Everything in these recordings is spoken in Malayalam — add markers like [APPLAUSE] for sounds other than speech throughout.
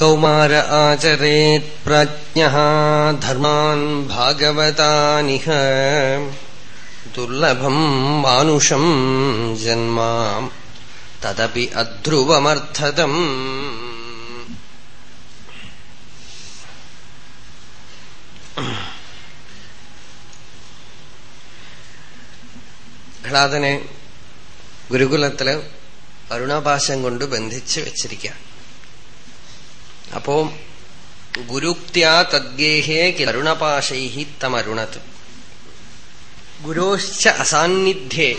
കൗമാര ആചരേത് പ്രാജ്ഞ ധർമാൻ ഭാഗവതാനിഹ. ദുർലഭം മാനുഷം ജന്മാ തദപി അധ്രുവമർത്ഥതം. ഘ്ലാദനെ ഗുരുകുലത്തിൽ അരുണാപാശം കൊണ്ട് ബന്ധിച്ച് വെച്ചിരിക്കുക അപ്പോ ഗുരുക്യാ തദ്ഗേഹേ കരുണപാശൈ തമരുണത്. ഗുരോശ്ച അസാന്നിധ്യേ.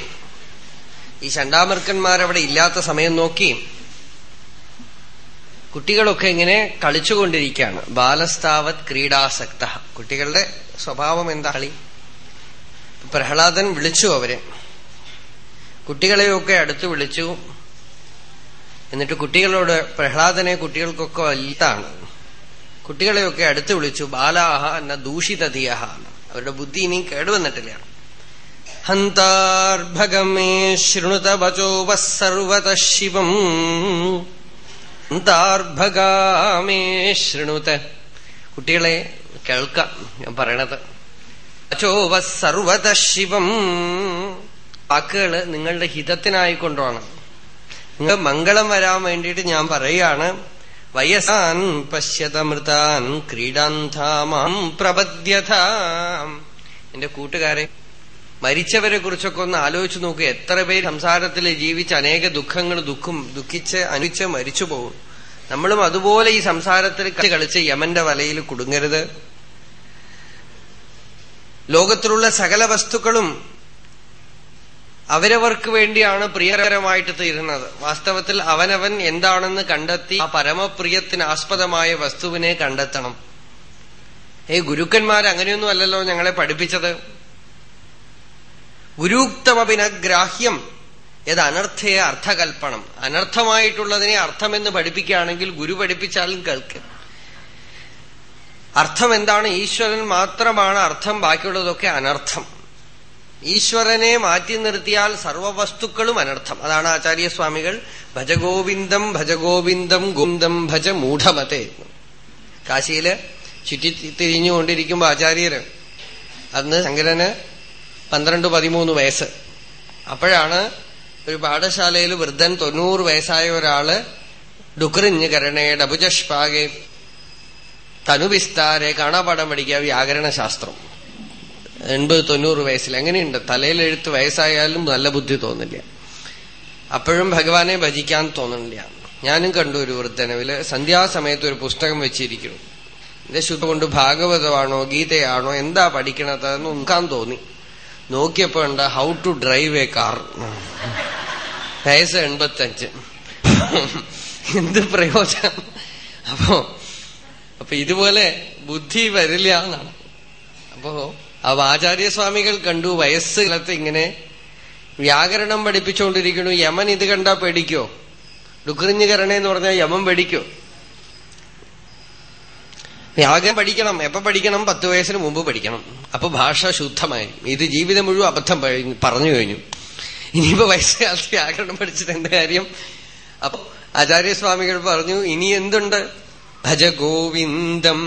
ഈ ചണ്ടാമർക്കന്മാരവിടെ ഇല്ലാത്ത സമയം നോക്കി കുട്ടികളൊക്കെ ഇങ്ങനെ കളിച്ചുകൊണ്ടിരിക്കുകയാണ്. ബാലസ്താവത് ക്രീഡാസക്ത. കുട്ടികളുടെ സ്വഭാവം എന്താ കളി? പ്രഹ്ലാദൻ വിളിച്ചു അവരെ. കുട്ടികളെയൊക്കെ അടുത്ത് വിളിച്ചു. എന്നിട്ട് കുട്ടികളോട് പ്രഹ്ലാദനെ കുട്ടികൾക്കൊക്കെ വലുതാണ്. കുട്ടികളെയൊക്കെ അടുത്ത് വിളിച്ചു ബാലാഹ എന്ന ദൂഷിതധിയഹ. അവരുടെ ബുദ്ധി ഇനിയും കേടുവന്നിട്ടില്ല. ഹന്താർഭഗമേ ശൃണുത വചോ സർവത ശിവം. ഹന്താർഭഗാമേ ശൃണുത. കുട്ടികളെ കേൾക്കാം ഞാൻ പറയണത്. അചോവ സർവത ശിവം. വാക്കുകൾ നിങ്ങളുടെ ഹിതത്തിനായിക്കൊണ്ടാണ് നിങ്ങൾ മംഗളം വരാൻ വേണ്ടിയിട്ട് ഞാൻ പറയാണ് വയസാൻ പശ്യതമൃതാൻ ക്രീഡാന്താമാം പ്രപദ്യഥ എന്റെ കൂട്ടുകാരെ മരിച്ചവരെ കുറിച്ചൊക്കെ ഒന്ന് ആലോചിച്ചു നോക്കുക എത്ര പേര് സംസാരത്തിൽ ജീവിച്ച് അനേക ദുഃഖങ്ങൾ ദുഃഖം ദുഃഖിച്ച് അനുച്ച് മരിച്ചു പോകും. നമ്മളും അതുപോലെ ഈ സംസാരത്തിൽ കളിച്ച് യമന്റെ വലയിൽ കുടുങ്ങരുത്. ലോകത്തിലുള്ള സകല വസ്തുക്കളും അവരവർക്ക് വേണ്ടിയാണ് പ്രിയകരമായിട്ട് തീരുന്നത്. വാസ്തവത്തിൽ അവനവൻ എന്താണെന്ന് കണ്ടെത്തി ആ പരമപ്രിയത്തിന് ആസ്പദമായ വസ്തുവിനെ കണ്ടെത്തണം. ഏ ഗുരുക്കന്മാർ അങ്ങനെയൊന്നും അല്ലല്ലോ ഞങ്ങളെ പഠിപ്പിച്ചത്. ഗുരുക്തമപിനഗ്രാഹ്യം ഏത് അനർത്ഥയെ അർത്ഥകൽപ്പണം. അനർത്ഥമായിട്ടുള്ളതിനെ അർത്ഥമെന്ന് പഠിപ്പിക്കുകയാണെങ്കിൽ ഗുരു പഠിപ്പിച്ചാലും കേൾക്കും. അർത്ഥം എന്താണ്? ഈശ്വരൻ മാത്രമാണ് അർത്ഥം ബാക്കിയുള്ളതൊക്കെ അനർത്ഥം. ഈശ്വരനെ മാറ്റി നിർത്തിയാൽ സർവവസ്തുക്കളും അനർത്ഥം. അതാണ് ആചാര്യസ്വാമികൾ ഭജഗോവിന്ദം ഭജഗോവിന്ദം ഗോവിന്ദം ഭജ മൂഢമത്തെ കാശിയിൽ ചുറ്റി തിരിഞ്ഞുകൊണ്ടിരിക്കുമ്പോ ആചാര്യര് അന്ന് ശങ്കരന് പന്ത്രണ്ട് പതിമൂന്ന് വയസ്സ്. അപ്പോഴാണ് ഒരു പാഠശാലയിൽ വൃദ്ധൻ തൊണ്ണൂറ് വയസ്സായ ഒരാൾ ഡുക്രിഞ്ഞ് കരണേ ഡബുജഷ്പാകെ തനുവിസ്താരെ കാണാപാഠം പഠിക്കുക വ്യാകരണ ശാസ്ത്രം എൺപത് തൊണ്ണൂറ് വയസ്സിൽ. എങ്ങനെയുണ്ട്? തലയിലെഴുത്ത് വയസ്സായാലും നല്ല ബുദ്ധി തോന്നില്ല അപ്പോഴും ഭഗവാനെ ഭജിക്കാൻ തോന്നുന്നില്ല. ഞാനും കണ്ടു ഒരു വൃദ്ധനവിൽ സന്ധ്യാസമയത്ത് ഒരു പുസ്തകം വെച്ചിരിക്കുന്നു. എന്റെ ശുദ്ധ കൊണ്ട് ഭാഗവതമാണോ ഗീതയാണോ എന്താ പഠിക്കണതെന്ന് നോക്കാൻ തോന്നി. നോക്കിയപ്പോ ഉണ്ട് how to drive a car വയസ്സ് എൺപത്തഞ്ച്. എന്ത് പ്രയോജനം? അപ്പോ അപ്പൊ ഇതുപോലെ ബുദ്ധി വരില്ല എന്നാണ്. അപ്പോ ആ ആചാര്യസ്വാമികൾ കണ്ടു വയസ്സ് കാലത്ത് ഇങ്ങനെ വ്യാകരണം പഠിപ്പിച്ചുകൊണ്ടിരിക്കുന്നു യമൻ ഇത് കണ്ടാ പേടിക്കോ? ഡുക്രിഞ്ഞുകരണേന്ന് പറഞ്ഞാൽ യമൻ പേടിക്കോ? വ്യാകരണം പഠിക്കണം എപ്പോ പഠിക്കണം? പത്ത് വയസ്സിന് മുമ്പ് പഠിക്കണം. അപ്പൊ ഭാഷ ശുദ്ധമായി ഇത് ജീവിതം മുഴുവൻ അബദ്ധം പറഞ്ഞു കഴിഞ്ഞു. ഇനിയിപ്പോ വയസ്സുകാലത്ത് വ്യാകരണം പഠിച്ചിട്ട് എന്ത് കാര്യം? അപ്പൊ ആചാര്യസ്വാമികൾ പറഞ്ഞു ഇനി എന്തുണ്ട്? ഭജ ഗോവിന്ദം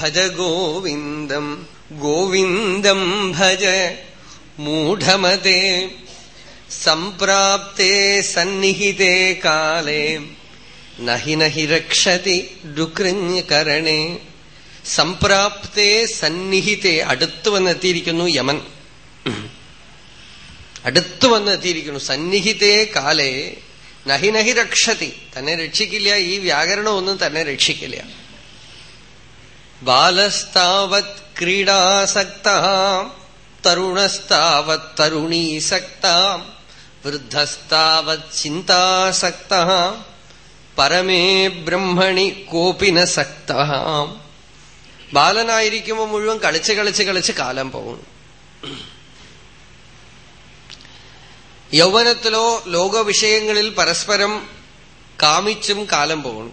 ഭജ ഗോവിന്ദം ഗോവിന്ദം ഭജ. മൂഢമതേ. സംപ്രാപ്തേ സന്നിഹിതേ കാലേ. നഹി നഹി രക്ഷതി കരണേ. സംപ്രാപ്തേ സന്നിഹിതേ. അടുത്തു വന്നെത്തിയിരിക്കുന്നു യമൻ. അടുത്തു വന്നെത്തിയിരിക്കുന്നു. സന്നിഹിതേ കാലേ. നഹി നഹി രക്ഷതി. തന്നെ രക്ഷിക്കില്ല. ഈ വ്യാകരണമൊന്നും തന്നെ രക്ഷിക്കില്ല. ക്രീഡാസക്ത തരുണസ്താവത് തരുണീസക്ത വൃദ്ധസ്താവത് ചിന്താസക്ത പരമേ ബ്രഹ്മണി കോപിന സക്ത ബാലനായിരിക്കുമ്പോൾ മുഴുവൻ കളിച്ച് കളിച്ച് കളിച്ച് കാലം പോകും യൗവനത്തിലോ ലോകവിഷയങ്ങളിൽ പരസ്പരം കാമിച്ചും കാലം പോകും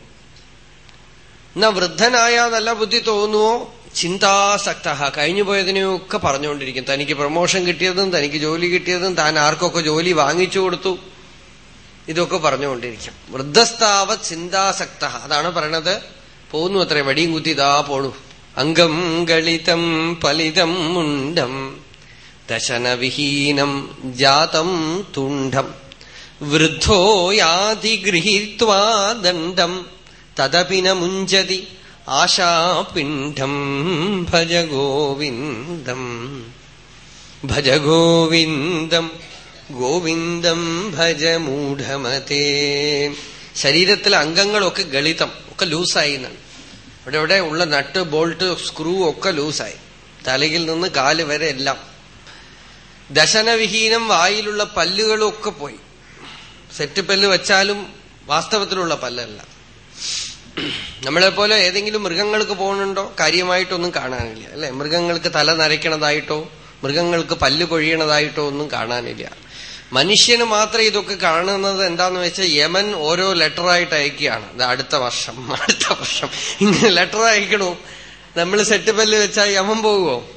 എന്നാ വൃദ്ധനായ നല്ല ബുദ്ധി തോന്നുവോ? ചിന്താസക്ത കഴിഞ്ഞു പോയതിനെയൊക്കെ പറഞ്ഞുകൊണ്ടിരിക്കും. തനിക്ക് പ്രൊമോഷൻ കിട്ടിയതും തനിക്ക് ജോലി കിട്ടിയതും താൻ ആർക്കൊക്കെ ജോലി വാങ്ങിച്ചു കൊടുത്തു. ഇതൊക്കെ പറഞ്ഞുകൊണ്ടിരിക്കും. വൃദ്ധസ്ഥാവ ചിന്താസക്ത അതാണ് പറയണത്. പോകുന്നു അത്ര വടിയും കുത്തി ഇതാ പോണു. അംഗം ഗളിതം പലിതം മുണ്ടം ദശനവിഹീനം ജാതം തുണ്ടം വൃദ്ധോ ദണ്ഡം തദപി ന മുഞ്ചതി. ആശാപിണ്ഡം ഭജ ഗോവിന്ദം ഭജ ഗോവിന്ദം ഗോവിന്ദം ഭജ മൂഢമതേ ശരീരത്തിലെ അംഗങ്ങളൊക്കെ ഗളിതം ഒക്കെ ലൂസായി എന്നാണ് ഇവിടെ ഇവിടെ ഉള്ള നട്ട് ബോൾട്ട് സ്ക്രൂ ഒക്കെ ലൂസായി. തലയിൽ നിന്ന് കാൽ വരെ എല്ലാം. ദശനവിഹീനം വായിലുള്ള പല്ലുകളൊക്കെ പോയി. സെറ്റ് പല്ല് വെച്ചാലും വാസ്തവത്തിലുള്ള പല്ലല്ല. നമ്മളെ പോലെ ഏതെങ്കിലും മൃഗങ്ങൾക്ക് പോകുന്നുണ്ടോ? കാര്യമായിട്ടൊന്നും കാണാനില്ല അല്ലെ? മൃഗങ്ങൾക്ക് തല നരയ്ക്കണതായിട്ടോ മൃഗങ്ങൾക്ക് പല്ല് കൊഴിയണതായിട്ടോ ഒന്നും കാണാനില്ല. മനുഷ്യന് മാത്രം ഇതൊക്കെ കാണുന്നത് എന്താന്ന് വെച്ചാൽ യമൻ ഓരോ ലെറ്ററായിട്ട് അയക്കുകയാണ്. ഇത് അടുത്ത വർഷം [LAUGHS] അടുത്ത വർഷം. ഇങ്ങനെ ലെറ്റർ അയക്കണു? നമ്മൾ സെറ്റ് പല്ല് വെച്ചാൽ യമൻ പോകുമോ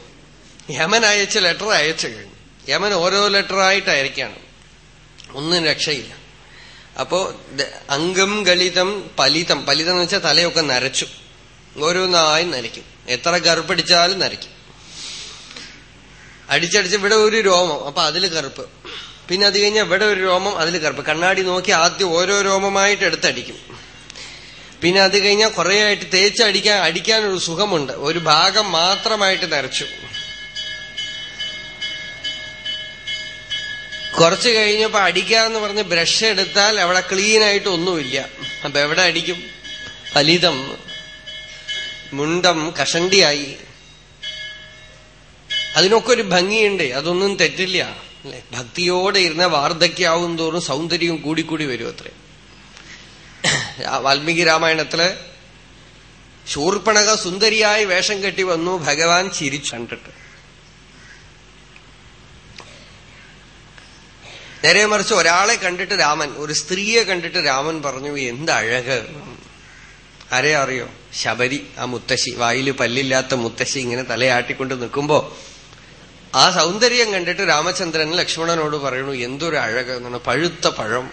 യമൻ അയച്ച ലെറ്റർ അയച്ചു കഴിഞ്ഞു. യമൻ ഓരോ ലെറ്ററായിട്ട് അയക്കുകയാണ്. ഒന്നും രക്ഷയില്ല. അപ്പോ അംഗം ഗളിതം പലിതം. പലിതം എന്ന് വെച്ചാൽ തലയൊക്കെ നരച്ചു. ഓരോന്നായി നരയ്ക്കും. എത്ര കറുപ്പടിച്ചാലും നരയ്ക്കും. അടിച്ചടിച്ച് ഇവിടെ ഒരു രോമം അപ്പൊ അതിൽ കറുപ്പ് പിന്നെ അത് കഴിഞ്ഞാൽ ഇവിടെ ഒരു രോമം അതിൽ കറുപ്പ് കണ്ണാടി നോക്കി ആദ്യം ഓരോ രോമമായിട്ട് എടുത്തടിക്കും. പിന്നെ അത് കഴിഞ്ഞാൽ കുറെ ആയിട്ട് തേച്ചടിക്കാൻ അടിക്കാനൊരു സുഖമുണ്ട്. ഒരു ഭാഗം മാത്രമായിട്ട് നരച്ചു. കുറച്ച് കഴിഞ്ഞപ്പോ അടിക്കാന്ന് പറഞ്ഞ് ബ്രഷ് എടുത്താൽ അവിടെ ക്ലീൻ ആയിട്ട് ഒന്നുമില്ല. അപ്പൊ എവിടെ അടിക്കും? ഫലിതം മുണ്ടം കഷണ്ടിയായി. അതിനൊക്കെ ഒരു ഭംഗിയുണ്ട്. അതൊന്നും തെറ്റില്ല. അല്ലെ? ഭക്തിയോടെ ഇരുന്ന വാർദ്ധക്യാവും തോറും സൗന്ദര്യവും കൂടിക്കൂടി വരും അത്രേ. വാൽമീകി രാമായണത്തിൽ ശൂർപ്പണക സുന്ദരിയായി വേഷം കെട്ടി വന്നു. ഭഗവാൻ ചിരിച്ചു കണ്ടിട്ട് നേരെ മറിച്ച് ഒരാളെ കണ്ടിട്ട് രാമൻ ഒരു സ്ത്രീയെ കണ്ടിട്ട് രാമൻ പറഞ്ഞു എന്തഴക് ആരെ അറിയോ? ശബരി ആ മുത്തശ്ശി. വായിൽ പല്ലില്ലാത്ത മുത്തശ്ശി ഇങ്ങനെ തലയാട്ടിക്കൊണ്ട് നിൽക്കുമ്പോ ആ സൗന്ദര്യം കണ്ടിട്ട് രാമചന്ദ്രൻ ലക്ഷ്മണനോട് പറയണു എന്തൊരു അഴക്? എന്നാണ് പഴുത്ത പഴം.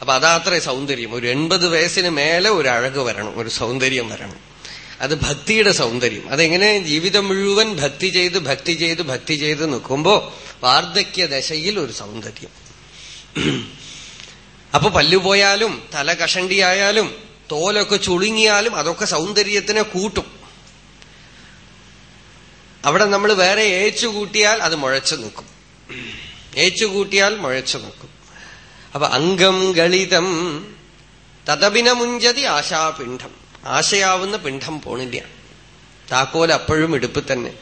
അപ്പൊ അതാത്രേ സൗന്ദര്യം. ഒരു എൺപത് വയസ്സിന് മേലെ ഒരു അഴക് വരണം ഒരു സൗന്ദര്യം വരണം. അത് ഭക്തിയുടെ സൗന്ദര്യം. അതെങ്ങനെ? ജീവിതം മുഴുവൻ ഭക്തി ചെയ്ത് ഭക്തി ചെയ്ത് ഭക്തി ചെയ്ത് നിൽക്കുമ്പോ വാർദ്ധക്യ ദശയിൽ ഒരു സൗന്ദര്യം. അപ്പൊ പല്ലുപോയാലും തല കഷണ്ടിയായാലും തോലൊക്കെ ചുളുങ്ങിയാലും അതൊക്കെ സൗന്ദര്യത്തിനെ കൂട്ടും. അവിടെ നമ്മൾ വേറെ ഏച്ചു കൂട്ടിയാൽ അത് മുഴച്ചു നിൽക്കും. ഏച്ചു കൂട്ടിയാൽ മുഴച്ചു നിൽക്കും. അപ്പൊ അംഗം ഗളിതം തതപിന മുഞ്ചതി ആശാപിണ്ഡം. ആശയാവുന്ന പിണ്ഡം പോണില്ല. താക്കോൽ അപ്പോഴും എടുപ്പ് തന്നെ.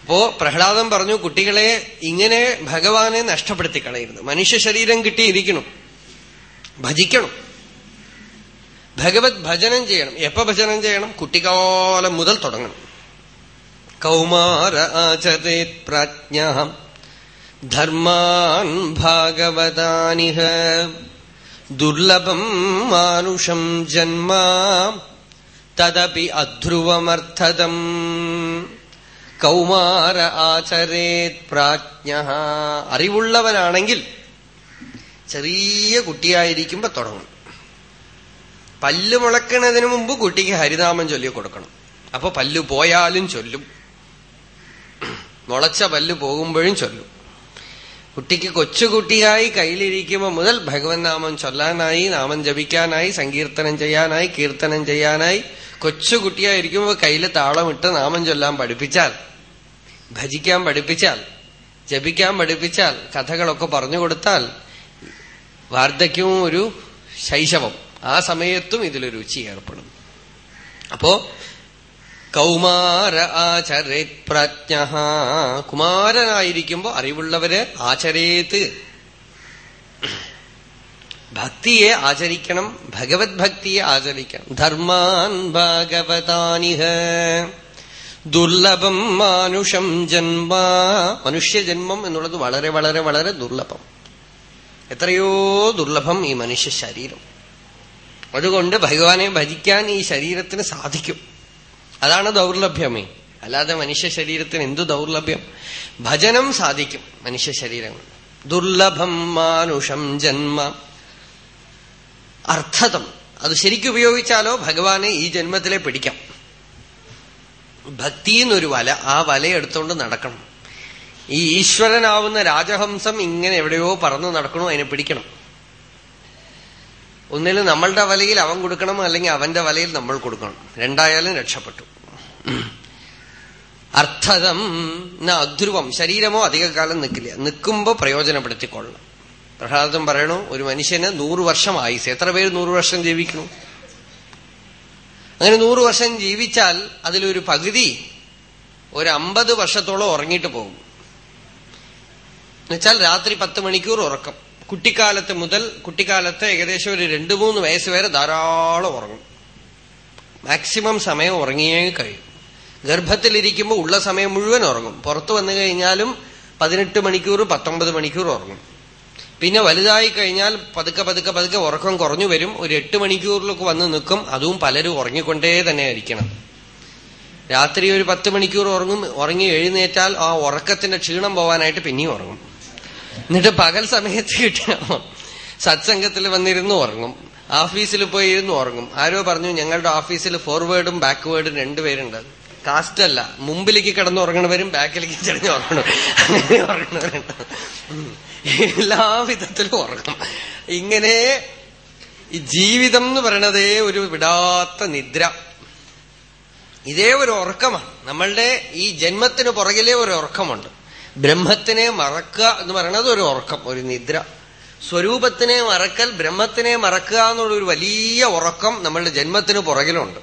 അപ്പോ പ്രഹ്ലാദം പറഞ്ഞു കുട്ടികളെ ഇങ്ങനെ ഭഗവാനെ നഷ്ടപ്പെടുത്തി കളയരുത് മനുഷ്യ ശരീരം കിട്ടിയിരിക്കണം. ഭജിക്കണം. ഭഗവത് ഭജനം ചെയ്യണം. എപ്പ ഭജനം ചെയ്യണം? കുട്ടിക്കാലം മുതൽ തുടങ്ങണം. കൗമാര ആചരേത് പ്രാജ്ഞ ധർമാൻ ഭാഗവതാനിഹ. ദുർലഭം മാനുഷം ജന്മ തദപി അധ്രുവമർത്ഥതം. കൗമാര ആചരേത് പ്രാജ്ഞ. അറിവുള്ളവനാണെങ്കിൽ ചെറിയ കുട്ടിയായിരിക്കുമ്പോ തുടങ്ങും. പല്ല് മുളക്കുന്നതിന് മുമ്പ് കുട്ടിക്ക് ഹരിനാമം ചൊല്ലി കൊടുക്കണം. അപ്പൊ പല്ല് പോയാലും ചൊല്ലും. മുളച്ച പല്ല് പോകുമ്പോഴും ചൊല്ലും. കുട്ടിക്ക് കൊച്ചുകുട്ടിയായി കയ്യിലിരിക്കുമ്പോൾ മുതൽ ഭഗവൻ നാമം ചൊല്ലാനായി നാമം ജപിക്കാനായി സങ്കീർത്തനം ചെയ്യാനായി കീർത്തനം ചെയ്യാനായി കൊച്ചുകുട്ടിയായിരിക്കുമ്പോൾ കയ്യിൽ താളമിട്ട് നാമം ചൊല്ലാൻ പഠിപ്പിച്ചാൽ ഭജിക്കാൻ പഠിപ്പിച്ചാൽ ജപിക്കാൻ പഠിപ്പിച്ചാൽ കഥകളൊക്കെ പറഞ്ഞു കൊടുത്താൽ വാർദ്ധക്യവും ഒരു ശൈശവം. ആ സമയത്തും ഇതിലൊരു രുചി ഏർപ്പെടും അപ്പോ കൗമാര ആചരേത് പ്രജ്ഞ കുമാരനായിരിക്കുമ്പോ അറിവുള്ളവര് ആചരേത്. ഭക്തിയെ ആചരിക്കണം ഭഗവത് ഭക്തിയെ ആചരിക്കണം. ധർമാൻ ഭാഗവതാനിഹ. ദുർലഭം മാനുഷം ജന്മ. മനുഷ്യജന്മം എന്നുള്ളത് വളരെ വളരെ വളരെ ദുർലഭം. എത്രയോ ദുർലഭം ഈ മനുഷ്യ ശരീരം. അതുകൊണ്ട് ഭഗവാനെ ഭജിക്കാൻ ഈ ശരീരത്തിന് സാധിക്കും. അതാണ് ദൗർലഭ്യമേ. അല്ലാതെ മനുഷ്യ ശരീരത്തിന് എന്തു ദൗർലഭ്യം? ഭജനം സാധിക്കും മനുഷ്യ ശരീരം ദുർലഭം മാനുഷം ജന്മ. അർത്ഥതം. അത് ശരിക്കും ഉപയോഗിച്ചാലോ ഭഗവാനെ ഈ ജന്മത്തിലെ പിടിക്കാം. ഭക്തി എന്നൊരു വല ആ വല എടുത്തുകൊണ്ട് നടക്കണം. ഈ ഈശ്വരനാവുന്ന രാജഹംസം ഇങ്ങനെ എവിടെയോ പറന്നു നടക്കണോ അതിനെ പിടിക്കണം. ഒന്നിൽ നമ്മളുടെ വലയിൽ അവൻ കൊടുക്കണം അല്ലെങ്കിൽ അവന്റെ വലയിൽ നമ്മൾ കൊടുക്കണം. രണ്ടായാലും രക്ഷപ്പെട്ടു. അർത്ഥതം അധ്രുവം. ശരീരമോ അധികകാലം നിൽക്കില്ല. നിൽക്കുമ്പോ പ്രയോജനപ്പെടുത്തിക്കൊള്ളണം. പ്രഹ്ലാദം പറയണു ഒരു മനുഷ്യന് നൂറു വർഷം ആയുസ് എത്ര പേര് നൂറു വർഷം ജീവിക്കണം അങ്ങനെ നൂറു വർഷം ജീവിച്ചാൽ അതിലൊരു പകുതി ഒരു അമ്പത് വർഷത്തോളം ഉറങ്ങിയിട്ട് പോകും. എന്നുവെച്ചാൽ രാത്രി പത്ത് മണിക്കൂർ ഉറക്കം. കുട്ടിക്കാലത്ത് മുതൽ കുട്ടിക്കാലത്ത് ഏകദേശം ഒരു രണ്ടു മൂന്ന് വയസ്സ് വരെ ധാരാളം ഉറങ്ങും. മാക്സിമം സമയം ഉറങ്ങിയേ കഴിയും. ഗർഭത്തിലിരിക്കുമ്പോൾ ഉള്ള സമയം മുഴുവൻ ഉറങ്ങും. പുറത്തു വന്നു കഴിഞ്ഞാലും പതിനെട്ട് മണിക്കൂർ പത്തൊമ്പത് മണിക്കൂർ ഉറങ്ങും. പിന്നെ വലുതായി കഴിഞ്ഞാൽ പതുക്കെ പതുക്കെ പതുക്കെ ഉറക്കം കുറഞ്ഞു വരും. ഒരു എട്ട് മണിക്കൂറിലൊക്കെ വന്ന് നിൽക്കും. അതും പലരും ഉറങ്ങിക്കൊണ്ടേ തന്നെ ആയിരിക്കണം രാത്രി ഒരു പത്ത് മണിക്കൂർ ഉറങ്ങും. ഉറങ്ങി എഴുന്നേറ്റാൽ ആ ഉറക്കത്തിന്റെ ക്ഷീണം പോവാനായിട്ട് പിന്നെയും ഉറങ്ങും. എന്നിട്ട് പകൽ സമയത്ത് കിട്ടിയ സത്സംഗത്തിൽ വന്നിരുന്നു ഉറങ്ങും. ഓഫീസിൽ പോയി ഇരുന്ന് ഉറങ്ങും. ആരോ പറഞ്ഞു ഞങ്ങളുടെ ഓഫീസിൽ ഫോർവേഡും ബാക്ക്വേർഡും രണ്ടുപേരുണ്ട് കാസ്റ്റ് അല്ല. മുമ്പിലേക്ക് കിടന്ന് ഉറങ്ങണവരും ബാക്കിലേക്ക് ചെറിഞ്ഞ് ഉറങ്ങണം അങ്ങനെ ഉറങ്ങണവരുണ്ട്. എല്ലാ വിധത്തിലും ഉറങ്ങും. ഇങ്ങനെ ഈ ജീവിതം എന്ന് പറയണതേ ഒരു വിടാത്ത നിദ്ര. ഇതേ ഒരു ഉറക്കമാണ്. നമ്മളുടെ ഈ ജന്മത്തിന് പുറകിലെ ഒരു ഉറക്കമുണ്ട്. ബ്രഹ്മത്തിനെ മറക്കുക എന്ന് പറയുന്നത് ഒരു ഉറക്കം ഒരു നിദ്ര. സ്വരൂപത്തിനെ മറക്കൽ ബ്രഹ്മത്തിനെ മറക്കുക എന്നുള്ള ഒരു വലിയ ഉറക്കം നമ്മളുടെ ജന്മത്തിന് പുറകിലുണ്ട്.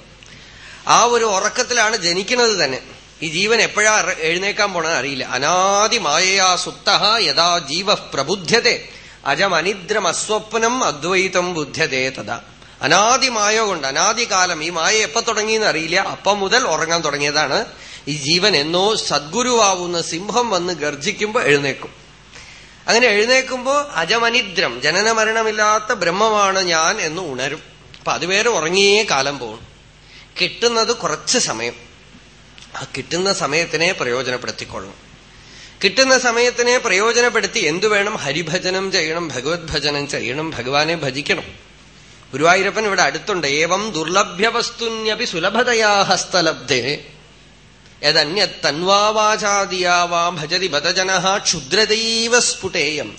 ആ ഒരു ഉറക്കത്തിലാണ് ജനിക്കുന്നത് തന്നെ. ഈ ജീവൻ എപ്പോഴാ എഴുന്നേക്കാൻ പോണെന്ന് അറിയില്ല. അനാദി മായയാ സുപ്ത യഥാ ജീവ പ്രബുദ്ധ്യത്തെ. അജമനിദ്രം അസ്വപ്നം അദ്വൈതം ബുദ്ധ്യതേ തഥാ. അനാദി മായ കൊണ്ട് അനാദികാലം ഈ മായ എപ്പോ തുടങ്ങിയെന്ന് അറിയില്ല. അപ്പം മുതൽ ഉറങ്ങാൻ തുടങ്ങിയതാണ്. ഈ ജീവൻ എന്നോ സദ്ഗുരുവാവുന്ന സിംഹം വന്ന് ഗർജിക്കുമ്പോ എഴുന്നേക്കും. അങ്ങനെ എഴുന്നേക്കുമ്പോ അജമനിദ്രം ജനന മരണമില്ലാത്ത ബ്രഹ്മമാണ് ഞാൻ എന്ന് ഉണരും. അപ്പൊ അതുവരെ ഉറങ്ങിയേ കാലം പോകും കിട്ടുന്നത് കുറച്ച് സമയം. ആ കിട്ടുന്ന സമയത്തിനെ പ്രയോജനപ്പെടുത്തിക്കൊള്ളണം. കിട്ടുന്ന സമയത്തിനെ പ്രയോജനപ്പെടുത്തി എന്തു വേണം? ഹരിഭജനം ചെയ്യണം ഭഗവത് ഭജനം ചെയ്യണം ഭഗവാനെ ഭജിക്കണം. ഗുരുവായൂരപ്പൻ ഇവിടെ അടുത്തുണ്ട്. ഏവം ദുർലഭ്യ വസ്തുന്യപി സുലഭതയാ ഹസ്തലബ്ധേ യദന്യത്തൻവാചാദിയാ വാ ഭജതി ബതജന ക്ഷുദ്രദൈവ സ്ഫുടേയം.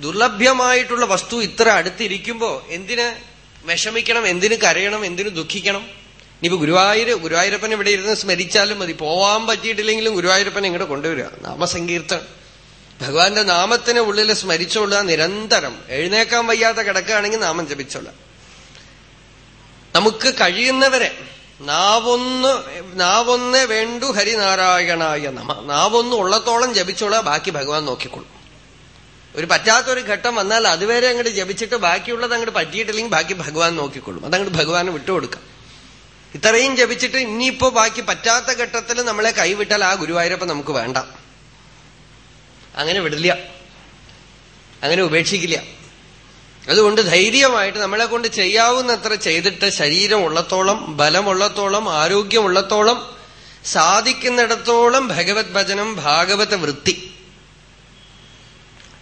ദുർലഭ്യമായിട്ടുള്ള വസ്തു ഇത്ര അടുത്തിരിക്കുമ്പോ എന്തിന് വിഷമിക്കണം എന്തിന് കരയണം എന്തിന് ദുഃഖിക്കണം? ഇനിയിപ്പോ ഗുരുവായൂര് ഗുരുവായൂരപ്പൻ ഇവിടെ ഇരുന്ന് സ്മരിച്ചാലും മതി. പോവാൻ പറ്റിയിട്ടില്ലെങ്കിലും ഗുരുവായൂരപ്പൻ ഇങ്ങോട്ട് കൊണ്ടുവരിക. നാമസങ്കീർത്തനം. ഭഗവാന്റെ നാമത്തിന് ഉള്ളിൽ സ്മരിച്ചോളുക നിരന്തരം. എഴുന്നേക്കാൻ വയ്യാത്ത കിടക്കുകയാണെങ്കിൽ നാമം ജപിച്ചോളാം നമുക്ക് കഴിയുന്നവരെ നാവൊന്ന് നാവൊന്ന് വേണ്ടു ഹരിനാരായണായ നമ. നാവൊന്ന് ഉള്ളത്തോളം ജപിച്ചോളാ ബാക്കി ഭഗവാൻ നോക്കിക്കൊള്ളും ഒരു പറ്റാത്തൊരു ഘട്ടം വന്നാൽ അതുവരെ അങ്ങോട്ട് ജപിച്ചിട്ട് ബാക്കിയുള്ളത് അങ്ങോട്ട് പറ്റിയിട്ടില്ലെങ്കിൽ ബാക്കി ഭഗവാൻ നോക്കിക്കൊള്ളും അതങ്ങോട്ട് ഭഗവാന് വിട്ടുകൊടുക്കാം. ഇത്രയും ജപിച്ചിട്ട് ഇനിയിപ്പോ ബാക്കി പറ്റാത്ത ഘട്ടത്തിൽ നമ്മളെ കൈവിട്ടാൽ ആ ഗുരുവായൂരപ്പം നമുക്ക് വേണ്ട. അങ്ങനെ വിടില്ല. അങ്ങനെ ഉപേക്ഷിക്കില്ല. അതുകൊണ്ട് ധൈര്യമായിട്ട് നമ്മളെ കൊണ്ട് ചെയ്യാവുന്നത്ര ചെയ്തിട്ട് ശരീരം ഉള്ളത്തോളം ബലമുള്ളത്തോളം ആരോഗ്യമുള്ളത്തോളം സാധിക്കുന്നിടത്തോളം ഭഗവത് ഭജനം ഭാഗവത വൃത്തി.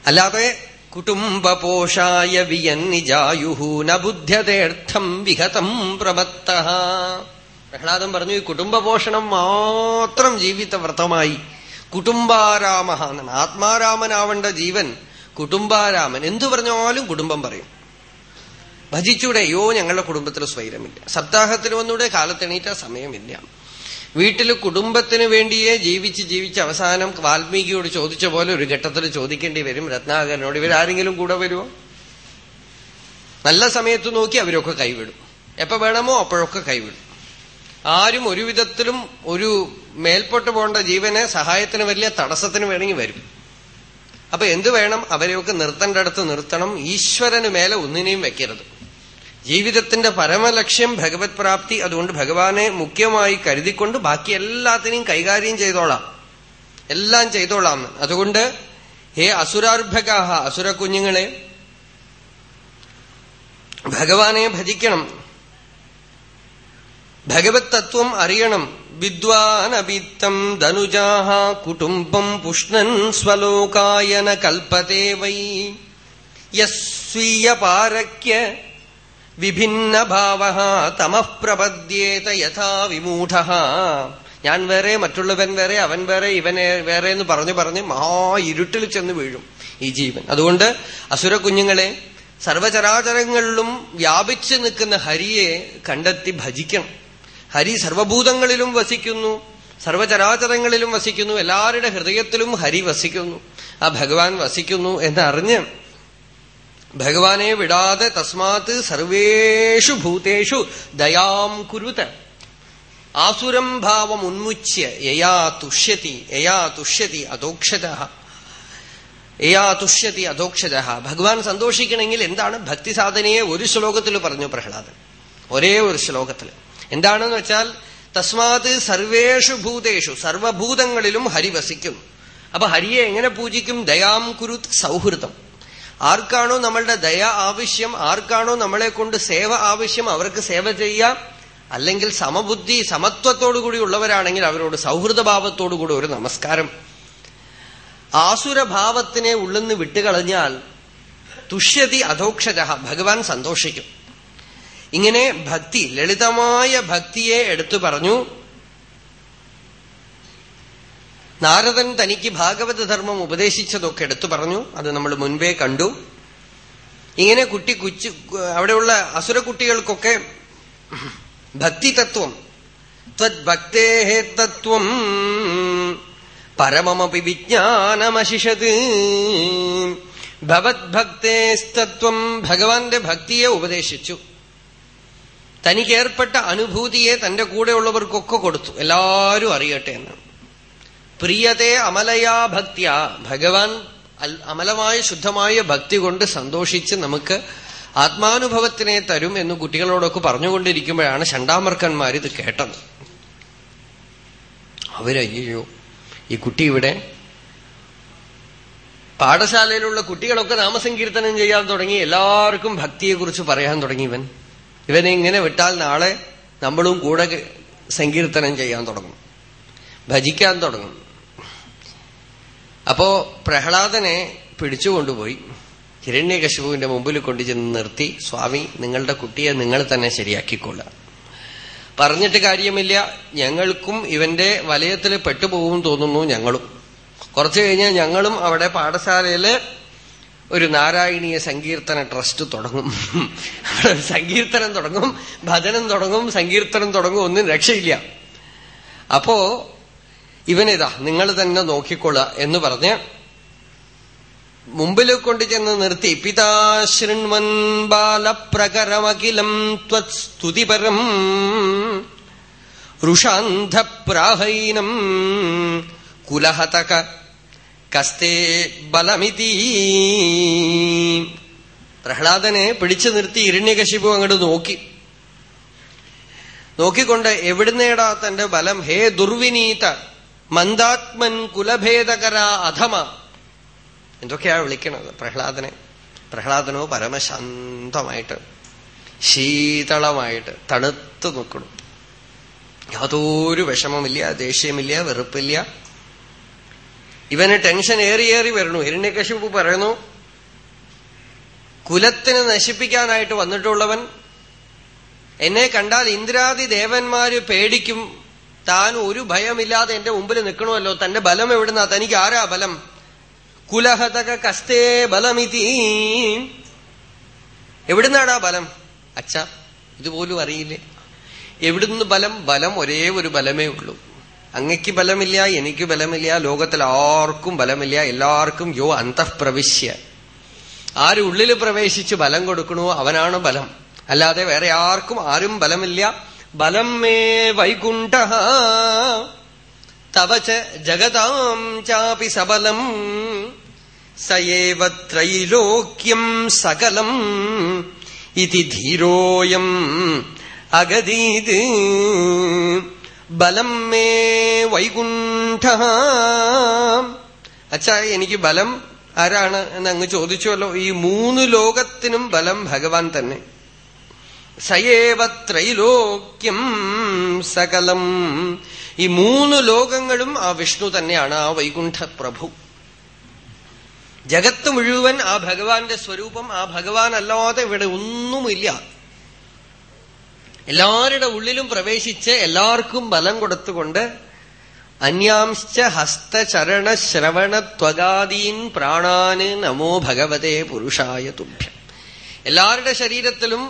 അല്ലാതെ കുടുംബപോഷായ വിയന്നിജായുഹു നബുദ്ധ്യതേർത്ഥം ബുദ്ധ്യതേർത്ഥം വിഹതം പ്രമത്ത പ്രഹ്ലാദം പറഞ്ഞു ഈ കുടുംബ പോഷണം മാത്രം ജീവിത വ്രതമായി കുടുംബാരാമ ആത്മാരാമനാവേണ്ട ജീവൻ കുടുംബാരാമൻ എന്തു പറഞ്ഞാലും കുടുംബം പറയും. ഭജിച്ചൂടെ അയ്യോ ഞങ്ങളുടെ കുടുംബത്തിൽ സ്വൈരമില്ല. സപ്താഹത്തിന് വന്നൂടെ കാലത്തെണീറ്റ സമയമില്ല. വീട്ടിൽ കുടുംബത്തിന് വേണ്ടിയേ ജീവിച്ച് ജീവിച്ച് അവസാനം വാൽമീകിയോട് ചോദിച്ച പോലെ ഒരു ഘട്ടത്തിൽ ചോദിക്കേണ്ടി വരും. രത്നാകരനോട് ഇവരാരെങ്കിലും കൂടെ വരുമോ നല്ല സമയത്ത് നോക്കി അവരൊക്കെ കൈവിടും. എപ്പോ വേണമോ അപ്പോഴൊക്കെ കൈവിടും. ആരും ഒരു വിധത്തിലും ഒരു മേൽപോട്ട് പോകേണ്ട ജീവനെ സഹായത്തിന് വലിയ തടസ്സത്തിന് വേണമെങ്കിൽ വരും. അപ്പൊ എന്തു വേണം? അവരെയൊക്കെ നിർത്തേണ്ട അടുത്ത് നിർത്തണം. ഈശ്വരന് മേലെ ഒന്നിനെയും വെക്കരുത്. ജീവിതത്തിന്റെ പരമലക്ഷ്യം ഭഗവത് പ്രാപ്തി. അതുകൊണ്ട് ഭഗവാനെ മുഖ്യമായി കരുതിക്കൊണ്ട് ബാക്കി എല്ലാത്തിനെയും കൈകാര്യം ചെയ്തോളാം. എല്ലാം ചെയ്തോളാം. അതുകൊണ്ട് ഹേ അസുരാർഭകാഹ അസുര കുഞ്ഞുങ്ങളെ ഭഗവാനെ ഭജിക്കണം. ഭഗവത് തത്വം അറിയണം. വിദ്വാനവിത്തം ധനുജാഹ കുടുംബം പുഷ്ണൻ സ്വലോകായന കൽപ്പതേ വൈ യസ്വീയ പാരക്യ വിഭിന്ന ഭാവ തമഃപ്രപദ്യേത യഥാ വിമൂഢ. ഞാൻ വേറെ മറ്റുള്ളവൻ വേറെ അവൻ വേറെ ഇവനെ വേറെ എന്ന് പറഞ്ഞു പറഞ്ഞ് മഹാ ഇരുട്ടിൽ ചെന്ന് വീഴും ഈ ജീവൻ. അതുകൊണ്ട് അസുര കുഞ്ഞുങ്ങളെ സർവചരാചരങ്ങളിലും വ്യാപിച്ചു നിൽക്കുന്ന ഹരിയെ കണ്ടെത്തി ഭജിക്കണം. ഹരി സർവഭൂതങ്ങളിലും വസിക്കുന്നു സർവചരാചരങ്ങളിലും വസിക്കുന്നു എല്ലാവരുടെ ഹൃദയത്തിലും ഹരി വസിക്കുന്നു ആ ഭഗവാൻ വസിക്കുന്നു എന്നറിഞ്ഞ് ഭഗവാനെ വിടാതെ തസ്മാത് സർവേഷു ഭൂതേഷു ദയാം കുരുത. ആസുരം ഭാവം ഉന്മുച്യ യയാ തുഷ്യതി യയാ തുഷ്യതി അതോക്ഷത യയാ തുഷ്യതി അതോക്ഷത. ഭഗവാൻ സന്തോഷിക്കണമെങ്കിൽ എന്താണ് ഭക്തി സാധനയെ ഒരു ശ്ലോകത്തിൽ പറഞ്ഞു പ്രഹ്ലാദൻ. ഒരേ ഒരു ശ്ലോകത്തിൽ. എന്താണെന്ന് വെച്ചാൽ തസ്മാത് സർവേഷു ഭൂതേഷു സർവഭൂതങ്ങളിലും ഹരി വസിക്കുന്നു അപ്പൊ ഹരിയെ എങ്ങനെ പൂജിക്കും? ദയാം കുരു സൗഹൃദം ആർക്കാണോ നമ്മളുടെ ദയ ആവശ്യം ആർക്കാണോ നമ്മളെ കൊണ്ട് സേവ ആവശ്യം അവർക്ക് സേവ ചെയ്യാം? അല്ലെങ്കിൽ സമബുദ്ധി സമത്വത്തോടുകൂടി ഉള്ളവരാണെങ്കിൽ അവരോട് സൗഹൃദഭാവത്തോടുകൂടി ഒരു നമസ്കാരം. ആസുരഭാവത്തിനെ ഉള്ളിന്ന് വിട്ടുകളഞ്ഞാൽ തുഷ്യതി അധോക്ഷത ഭഗവാൻ സന്തോഷിക്കും. ഇങ്ങനെ ഭക്തി ലളിതമായ ഭക്തിയെ എടുത്തു പറഞ്ഞു. നാരദൻ തനിക്ക് ഭാഗവത ധർമ്മം ഉപദേശിച്ചതൊക്കെ എടുത്തു പറഞ്ഞു. അത് നമ്മൾ മുൻപേ കണ്ടു. ഇങ്ങനെ കുട്ടി കുച്ചു അവിടെയുള്ള അസുര കുട്ടികൾക്കൊക്കെ ഭക്തിതത്വം ത്വദ്ഭക്തേ തത്വം പരമമപി വിജ്ഞാനമശിഷത് തത്വം ഭഗവാന്റെ ഭക്തിയെ ഉപദേശിച്ചു. തനിക്കേർപ്പെട്ട അനുഭൂതിയെ തന്റെ കൂടെയുള്ളവർക്കൊക്കെ കൊടുത്തു. എല്ലാവരും അറിയട്ടെ എന്ന്. പ്രിയതേ അമലയാ ഭക്തിയ. ഭഗവാൻ അമലമായ ശുദ്ധമായ ഭക്തി കൊണ്ട് സന്തോഷിച്ച് നമുക്ക് ആത്മാനുഭവത്തിനെ തരും എന്ന് കുട്ടികളോടൊക്കെ പറഞ്ഞുകൊണ്ടിരിക്കുമ്പോഴാണ് ശണ്ടാമർക്കന്മാർ ഇത് കേട്ടത്. അവരയ്യോ ഈ കുട്ടി ഇവിടെ പാഠശാലയിലുള്ള കുട്ടികളൊക്കെ നാമസങ്കീർത്തനം ചെയ്യാൻ തുടങ്ങി. എല്ലാവർക്കും ഭക്തിയെക്കുറിച്ച് പറയാൻ തുടങ്ങി ഇവൻ. ഇവനെ ഇങ്ങനെ വിട്ടാൽ നാളെ നമ്മളും കൂടെ സങ്കീർത്തനം ചെയ്യാൻ തുടങ്ങും. ഭജിക്കാൻ തുടങ്ങും. അപ്പോ പ്രഹ്ലാദനെ പിടിച്ചുകൊണ്ടുപോയി. ഹിരണ്യകശുവിന്റെ മുമ്പിൽ കൊണ്ടു ചെന്ന് നിർത്തി സ്വാമി നിങ്ങളുടെ കുട്ടിയെ നിങ്ങൾ തന്നെ ശരിയാക്കിക്കൊള്ളുക പറഞ്ഞിട്ട് കാര്യമില്ല. ഞങ്ങൾക്കും ഇവന്റെ വലയത്തിൽ പെട്ടുപോകും തോന്നുന്നു ഞങ്ങളും. കുറച്ചു കഴിഞ്ഞാൽ ഞങ്ങളും അവിടെ പാഠശാലയിൽ ഒരു നാരായണീയ സങ്കീർത്തന ട്രസ്റ്റ് തുടങ്ങും. സങ്കീർത്തനം തുടങ്ങും ഭജനം തുടങ്ങും സങ്കീർത്തനം തുടങ്ങും ഒന്നും രക്ഷയില്ല. അപ്പോ ഇവനിതാ നിങ്ങൾ തന്നെ നോക്കിക്കൊള്ളുക എന്ന് പറഞ്ഞ് മുമ്പിൽ കൊണ്ടു ചെന്ന് നിർത്തി പിതാശൃൺവൻ ബാലപ്രകരമഖിലം ത്വസ്തുതിപരം ഋഷാന്ധപ്രാഹൈനം കുലഹതക കസ്തേ ബലമിതി. പ്രഹ്ലാദനെ പിടിച്ചു നിർത്തി ഇരണ്യകശിപു അങ്ങോട്ട് നോക്കി. നോക്കിക്കൊണ്ട് എവിടുന്നേടാ തന്റെ ബലം? ഹേ ദുർവിനീത മന്ദാത്മൻ കുലഭേദകര അധമ. എന്തൊക്കെയാ വിളിക്കണത് പ്രഹ്ലാദനെ? പ്രഹ്ലാദനോ പരമശാന്തമായിട്ട് ശീതളമായിട്ട് തണുത്തു നിൽക്കണം യാതൊരു വിഷമമില്ല ദേഷ്യമില്ല വെറുപ്പില്ല. ഇവന് ടെൻഷൻ ഏറിയേറി വരണു ഹിരണ്യകശിപു പറയുന്നു കുലത്തിനെ നശിപ്പിക്കാനായിട്ട് വന്നിട്ടുള്ളവൻ എന്നെ കണ്ടാൽ ഇന്ദ്രാദി ദേവന്മാര് പേടിക്കും. താൻ ഒരു ഭയമില്ലാതെ എന്റെ മുമ്പിൽ നിൽക്കണമല്ലോ. തന്റെ ബലം എവിടുന്നാ? തനിക്ക് ആരാ ബലം? കുലഹതക കസ്തേ ബലമിതി. എവിടുന്നാടാ ബലം? അച്ഛ ഇതുപോലും അറിയില്ലേ? എവിടുന്ന് ബലം? ബലം ഒരേ ഒരു ബലമേ ഉള്ളൂ. അങ്ങയ്ക്ക് ബലമില്ല എനിക്ക് ബലമില്ല ലോകത്തിൽ ആർക്കും ബലമില്ല എല്ലാവർക്കും യോ അന്തഃപ്രവിശ്യ. ആര് ഉള്ളിൽ പ്രവേശിച്ച് ബലം കൊടുക്കണോ അവനാണ് ബലം. അല്ലാതെ വേറെ ആർക്കും ആരും ബലമില്ല. ബലം മേ വൈകുണ്ഠ. തവച ജഗതാം ചാപി സബലം. സയേവത്രൈലോക്യം സകലം. ഇതി ധീരോയം അഗതീത്. ബലം മേ വൈകുണ്ഠ. അച്ഛാ എനിക്ക് ബലം ആരാണ് എന്ന് അങ്ങ് ചോദിച്ചുവല്ലോ. ഈ മൂന്ന് ലോകത്തിനും ബലം ഭഗവാൻ തന്നെ. സയേവ ത്രൈലോക്യം സകലം. ഈ മൂന്ന് ലോകങ്ങളും ആ വിഷ്ണു തന്നെയാണ് ആ വൈകുണ്ഠ പ്രഭു ജഗത്ത് മുഴുവൻ ആ ഭഗവാന്റെ സ്വരൂപം ആ ഭഗവാൻ അല്ലാതെ ഇവിടെ ഒന്നുമില്ല. എല്ലാവരുടെ ഉള്ളിലും പ്രവേശിച്ച് എല്ലാവർക്കും ബലം കൊടുത്തുകൊണ്ട് അന്യാംശ്ച ഹസ്തചരണ ശ്രവണ ത്വഗാദീൻ പ്രാണാന് നമോ ഭഗവതേ പുരുഷായ തുഭ്യം. എല്ലാവരുടെ ശരീരത്തിലും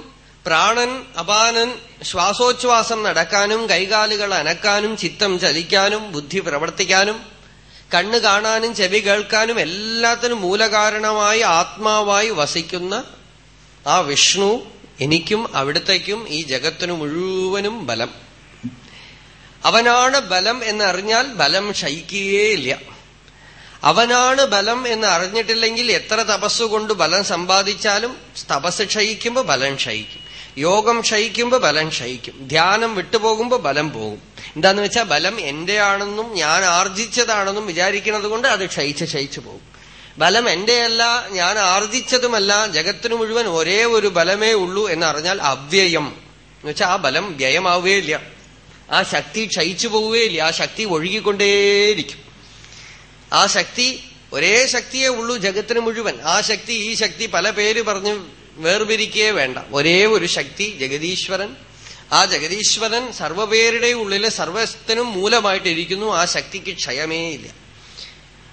പ്രാണൻ അപാനൻ ശ്വാസോച്ഛ്വാസം നടക്കാനും കൈകാലുകൾ അനക്കാനും ചിത്തം ചലിക്കാനും ബുദ്ധി പ്രവർത്തിക്കാനും കണ്ണ് കാണാനും ചെവി കേൾക്കാനും എല്ലാത്തിനും മൂലകാരണമായി ആത്മാവായി വസിക്കുന്ന ആ വിഷ്ണു എനിക്കും അവിടത്തേക്കും ഈ ജഗത്തിനു മുഴുവനും ബലം. അവനാണ് ബലം എന്നറിഞ്ഞാൽ ബലം ക്ഷയിക്കുകയില്ല അവനാണ് ബലം എന്ന് അറിഞ്ഞിട്ടില്ലെങ്കിൽ എത്ര തപസ്സുകൊണ്ട് ബലം സമ്പാദിച്ചാലും തപസ് ക്ഷയിക്കുമ്പോ ബലം ക്ഷയിക്കും യോഗം ക്ഷയിക്കുമ്പോ ബലം ക്ഷയിക്കും ധ്യാനം വിട്ടുപോകുമ്പോൾ ബലം പോകും. എന്താന്ന് വെച്ചാൽ ബലം എന്റെയാണെന്നും ഞാൻ ആർജിച്ചതാണെന്നും വിചാരിക്കുന്നത് കൊണ്ട് അത് ക്ഷയിച്ച് ക്ഷയിച്ചു പോകും. ബലം എന്റെയല്ല ഞാൻ ആർജിച്ചതുമല്ല ജഗത്തിനു മുഴുവൻ ഒരേ ഒരു ബലമേ ഉള്ളൂ എന്നറിഞ്ഞാൽ അവ്യയം. എന്ന് വെച്ചാൽ ആ ബലം വ്യയമാവുകയില്ല. ആ ശക്തി ക്ഷയിച്ചു പോവുകയില്ല ആ ശക്തി ഒഴുകിക്കൊണ്ടേയിരിക്കും. ആ ശക്തി ഒരേ ശക്തിയേ ഉള്ളൂ ജഗത്തിന് മുഴുവൻ. ആ ശക്തി ഈ ശക്തി പല പേര് പറഞ്ഞ് വേർപിരിക്കേ വേണ്ട. ഒരേ ഒരു ശക്തി ജഗദീശ്വരൻ. ആ ജഗതീശ്വരൻ സർവപേരുടെ ഉള്ളിലെ സർവത്തിനും മൂലമായിട്ടിരിക്കുന്നു ആ ശക്തിക്ക് ക്ഷയമേ ഇല്ല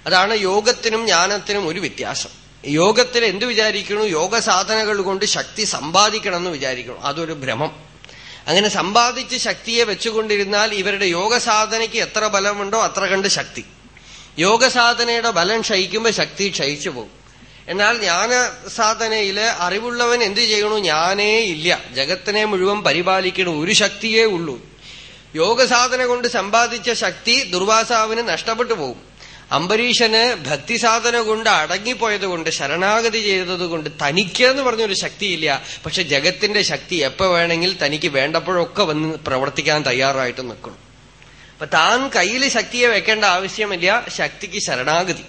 അതാണ് യോഗത്തിനും ജ്ഞാനത്തിനും ഒരു വ്യത്യാസം. യോഗത്തിൽ എന്ത് വിചാരിക്കണു യോഗ സാധനകൾ കൊണ്ട് ശക്തി സമ്പാദിക്കണം എന്ന് വിചാരിക്കണം അതൊരു ഭ്രമം. അങ്ങനെ സമ്പാദിച്ച് ശക്തിയെ വെച്ചുകൊണ്ടിരുന്നാൽ ഇവരുടെ യോഗ സാധനയ്ക്ക് എത്ര ബലമുണ്ടോ അത്ര കണ്ട് ശക്തി. യോഗ സാധനയുടെ ബലം ക്ഷയിക്കുമ്പോൾ ശക്തി ക്ഷയിച്ചു പോകും. എന്നാൽ ജ്ഞാന സാധനയിൽ അറിവുള്ളവൻ എന്ത് ചെയ്യണു? ഞാനേ ഇല്ല. ജഗത്തിനെ മുഴുവൻ പരിപാലിക്കണു. ഒരു ശക്തിയേ ഉള്ളൂ. യോഗ സാധന കൊണ്ട് സമ്പാദിച്ച ശക്തി ദുർവാസാവിന് നഷ്ടപ്പെട്ടു പോകും. അംബരീഷന് ഭക്തിസാധന കൊണ്ട് അടങ്ങിപ്പോയത് കൊണ്ട് ശരണാഗതി ചെയ്തത് കൊണ്ട് തനിക്ക് എന്ന് പറഞ്ഞൊരു ശക്തിയില്ല. പക്ഷെ ജഗത്തിന്റെ ശക്തി എപ്പോ വേണമെങ്കിൽ തനിക്ക് വേണ്ടപ്പോഴൊക്കെ വന്ന് പ്രവർത്തിക്കാൻ തയ്യാറായിട്ട് നിൽക്കണം. അപ്പൊ താൻ കയ്യിൽ ശക്തിയെ വെക്കേണ്ട ആവശ്യമില്ല ശക്തിക്ക് ശരണാഗതി.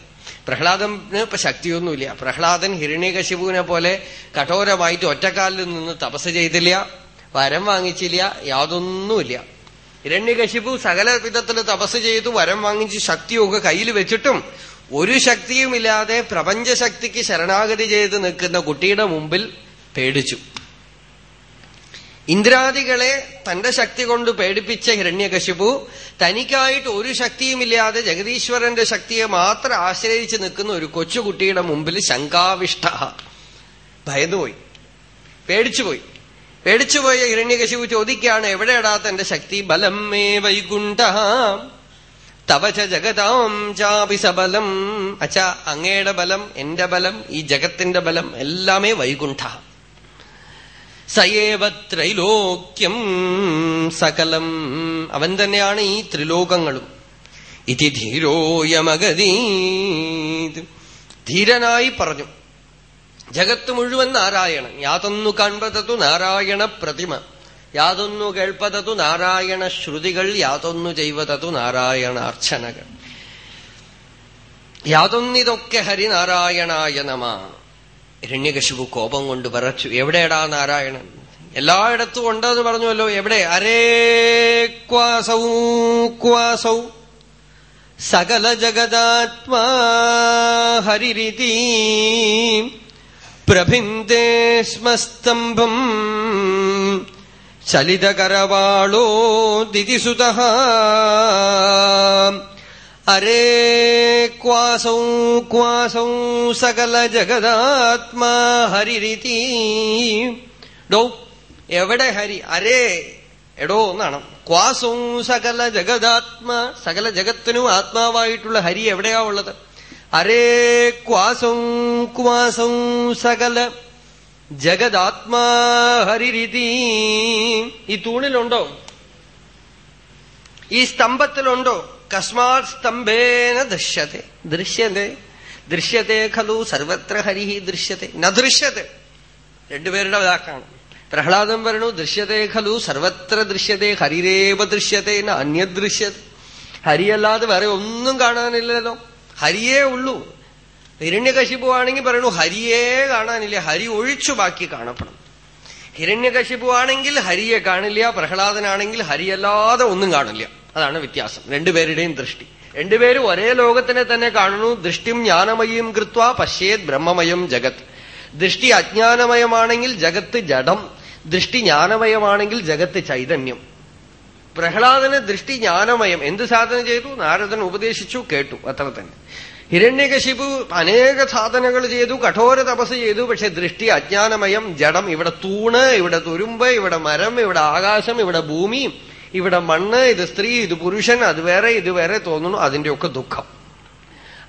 പ്രഹ്ലാദന് ഇപ്പൊ ശക്തിയൊന്നുമില്ല. പ്രഹ്ലാദൻ ഹിരണ്യകശിപുവിനെ പോലെ കഠോരമായിട്ട് ഒറ്റക്കാലിൽ നിന്ന് തപസ് ചെയ്തില്ല വരം വാങ്ങിച്ചില്ല യാതൊന്നുമില്ല. ഹിരണ്യകശിപു സകല വിധത്തിൽ തപസ് ചെയ്തു വരം വാങ്ങിച്ച് ശക്തിയൊക്കെ കയ്യിൽ വെച്ചിട്ടും ഒരു ശക്തിയുമില്ലാതെ പ്രപഞ്ചശക്തിക്ക് ശരണാഗതി ചെയ്ത് നിൽക്കുന്ന കുട്ടിയുടെ മുമ്പിൽ പേടിച്ചു. ഇന്ദ്രാദികളെ തന്റെ ശക്തി കൊണ്ട് പേടിപ്പിച്ച ഹിരണ്യകശിപു തനിക്കായിട്ട് ഒരു ശക്തിയുമില്ലാതെ ജഗദീശ്വരന്റെ ശക്തിയെ മാത്രം ആശ്രയിച്ച് നിൽക്കുന്ന ഒരു കൊച്ചുകുട്ടിയുടെ മുമ്പിൽ ശങ്കാവിഷ്ട. ഭയന്നുപോയി. പേടിച്ചുപോയി. പേടിച്ചുപോയ ഹിരണ്യകശിവു ചോദിക്കുകയാണ് എവിടെയടാ തന്റെ ശക്തി? ബലം മേ വൈകുണ്ഠ. തവച ജഗതാം ചാപി സബലം അച്ഛാ അങ്ങയുടെ ബലം എന്റെ ബലം ഈ ജഗത്തിന്റെ ബലം എല്ലാമേ വൈകുണ്ഠ. സയേവ ത്രൈലോക്യം സകലം. അവൻ തന്നെയാണ് ഈ ത്രിലോകങ്ങളും. ഇതി ധീരോയമഗതീത്. ധീരനായി പറഞ്ഞു. ജഗത്ത് മുഴുവൻ നാരായണൻ. യാതൊന്നു കാൺപതതു നാരായണ പ്രതിമ. യാതൊന്നു കേൾപ്പതതു നാരായണ ശ്രുതികൾ. യാതൊന്നു ചെയ്വതതു നാരായണാർച്ചനകൾ യാതൊന്നിതൊക്കെ ഹരിനാരായണായ നമ. ഹിരണ്യകശിപു കോപം കൊണ്ട് പറച്ചു എവിടെയടാ നാരായണൻ? എല്ലായിടത്തും ഉണ്ടെന്ന് പറഞ്ഞുവല്ലോ. എവിടെ? അരേ ക്വാസൗ ക്വാസൗ. സകല ജഗദാത്മാ ഹരിരിതി. പ്രഭിന്ദേ സ്മസ്തംഭം ചലിതകരവാളോ ദിതിസുത അരേ ക്വാസൗ ക്വാസൗ സകല ജഗദാത്മാ ഹരിരിതി. ഡോ എവിടെ ഹരി? അരേ എടോ എന്നാണ്. ക്വാസൗ സകല ജഗദാത്മ സകല ജഗത്തിനും ആത്മാവായിട്ടുള്ള ഹരി എവിടെയാ ഉള്ളത്? അരേ ക്വാസം ക്വാസം സകല ജഗദാത്മാ ഹരിരീതി. ഈ തൂണിലുണ്ടോ? ഈ സ്തംഭത്തിലുണ്ടോ? കസ്മാത് സ്തംഭേന ദൃശ്യത്തെ. ദൃശ്യത്തെ. ദൃശ്യത്തെ ഖലു സർവത്ര ഹരി ദൃശ്യത്തെ. ന രണ്ടുപേരുടെ വാക്കാണ് പ്രഹ്ലാദം പറഞ്ഞു ദൃശ്യത്തെ ഖലു സർവത്ര ദൃശ്യത്തെ ഹരിരേവ ദൃശ്യത്തെ ന അന്യദൃശ്യത്തെ. ഹരിയല്ലാതെ വേറെ ഒന്നും കാണാനില്ലല്ലോ. ഹരിയേ ഉള്ളൂ. ഹിരണ്യകശിപു ആണെങ്കിൽ പറയണു ഹരിയേ കാണാനില്ല ഹരി ഒഴിച്ചു ബാക്കി കാണപ്പെടണം. ഹിരണ്യകശിപു ആണെങ്കിൽ ഹരിയെ കാണില്ല പ്രഹ്ലാദനാണെങ്കിൽ ഹരിയല്ലാതെ ഒന്നും കാണില്ല. അതാണ് വ്യത്യാസം. രണ്ടുപേരുടെയും ദൃഷ്ടി. രണ്ടുപേരും ഒരേ ലോകത്തിനെ തന്നെ കാണുന്നു ദൃഷ്ടിം ജ്ഞാനമയം കൃത്വ പശ്യേത് ബ്രഹ്മമയം ജഗത്. ദൃഷ്ടി അജ്ഞാനമയമാണെങ്കിൽ ജഗത്ത് ജഡം. ദൃഷ്ടി ജ്ഞാനമയമാണെങ്കിൽ ജഗത്ത് ചൈതന്യം. പ്രഹ്ലാദന് ദൃഷ്ടി ജ്ഞാനമയം. എന്ത് സാധന ചെയ്തു? നാരദൻ ഉപദേശിച്ചു കേട്ടു. അത്ര തന്നെ. ഹിരണ്യകശിപു അനേക സാധനകൾ ചെയ്തു കഠോര തപസ് ചെയ്തു പക്ഷെ ദൃഷ്ടി അജ്ഞാനമയം ജഡം ഇവിടെ തൂണ് ഇവിടെ തുരുമ്പ് ഇവിടെ മരം ഇവിടെ ആകാശം ഇവിടെ ഭൂമി ഇവിടെ മണ്ണ് ഇത് സ്ത്രീ ഇത് പുരുഷൻ അത് വേറെ ഇത് വേറെ തോന്നുന്നു അതിന്റെയൊക്കെ ദുഃഖം.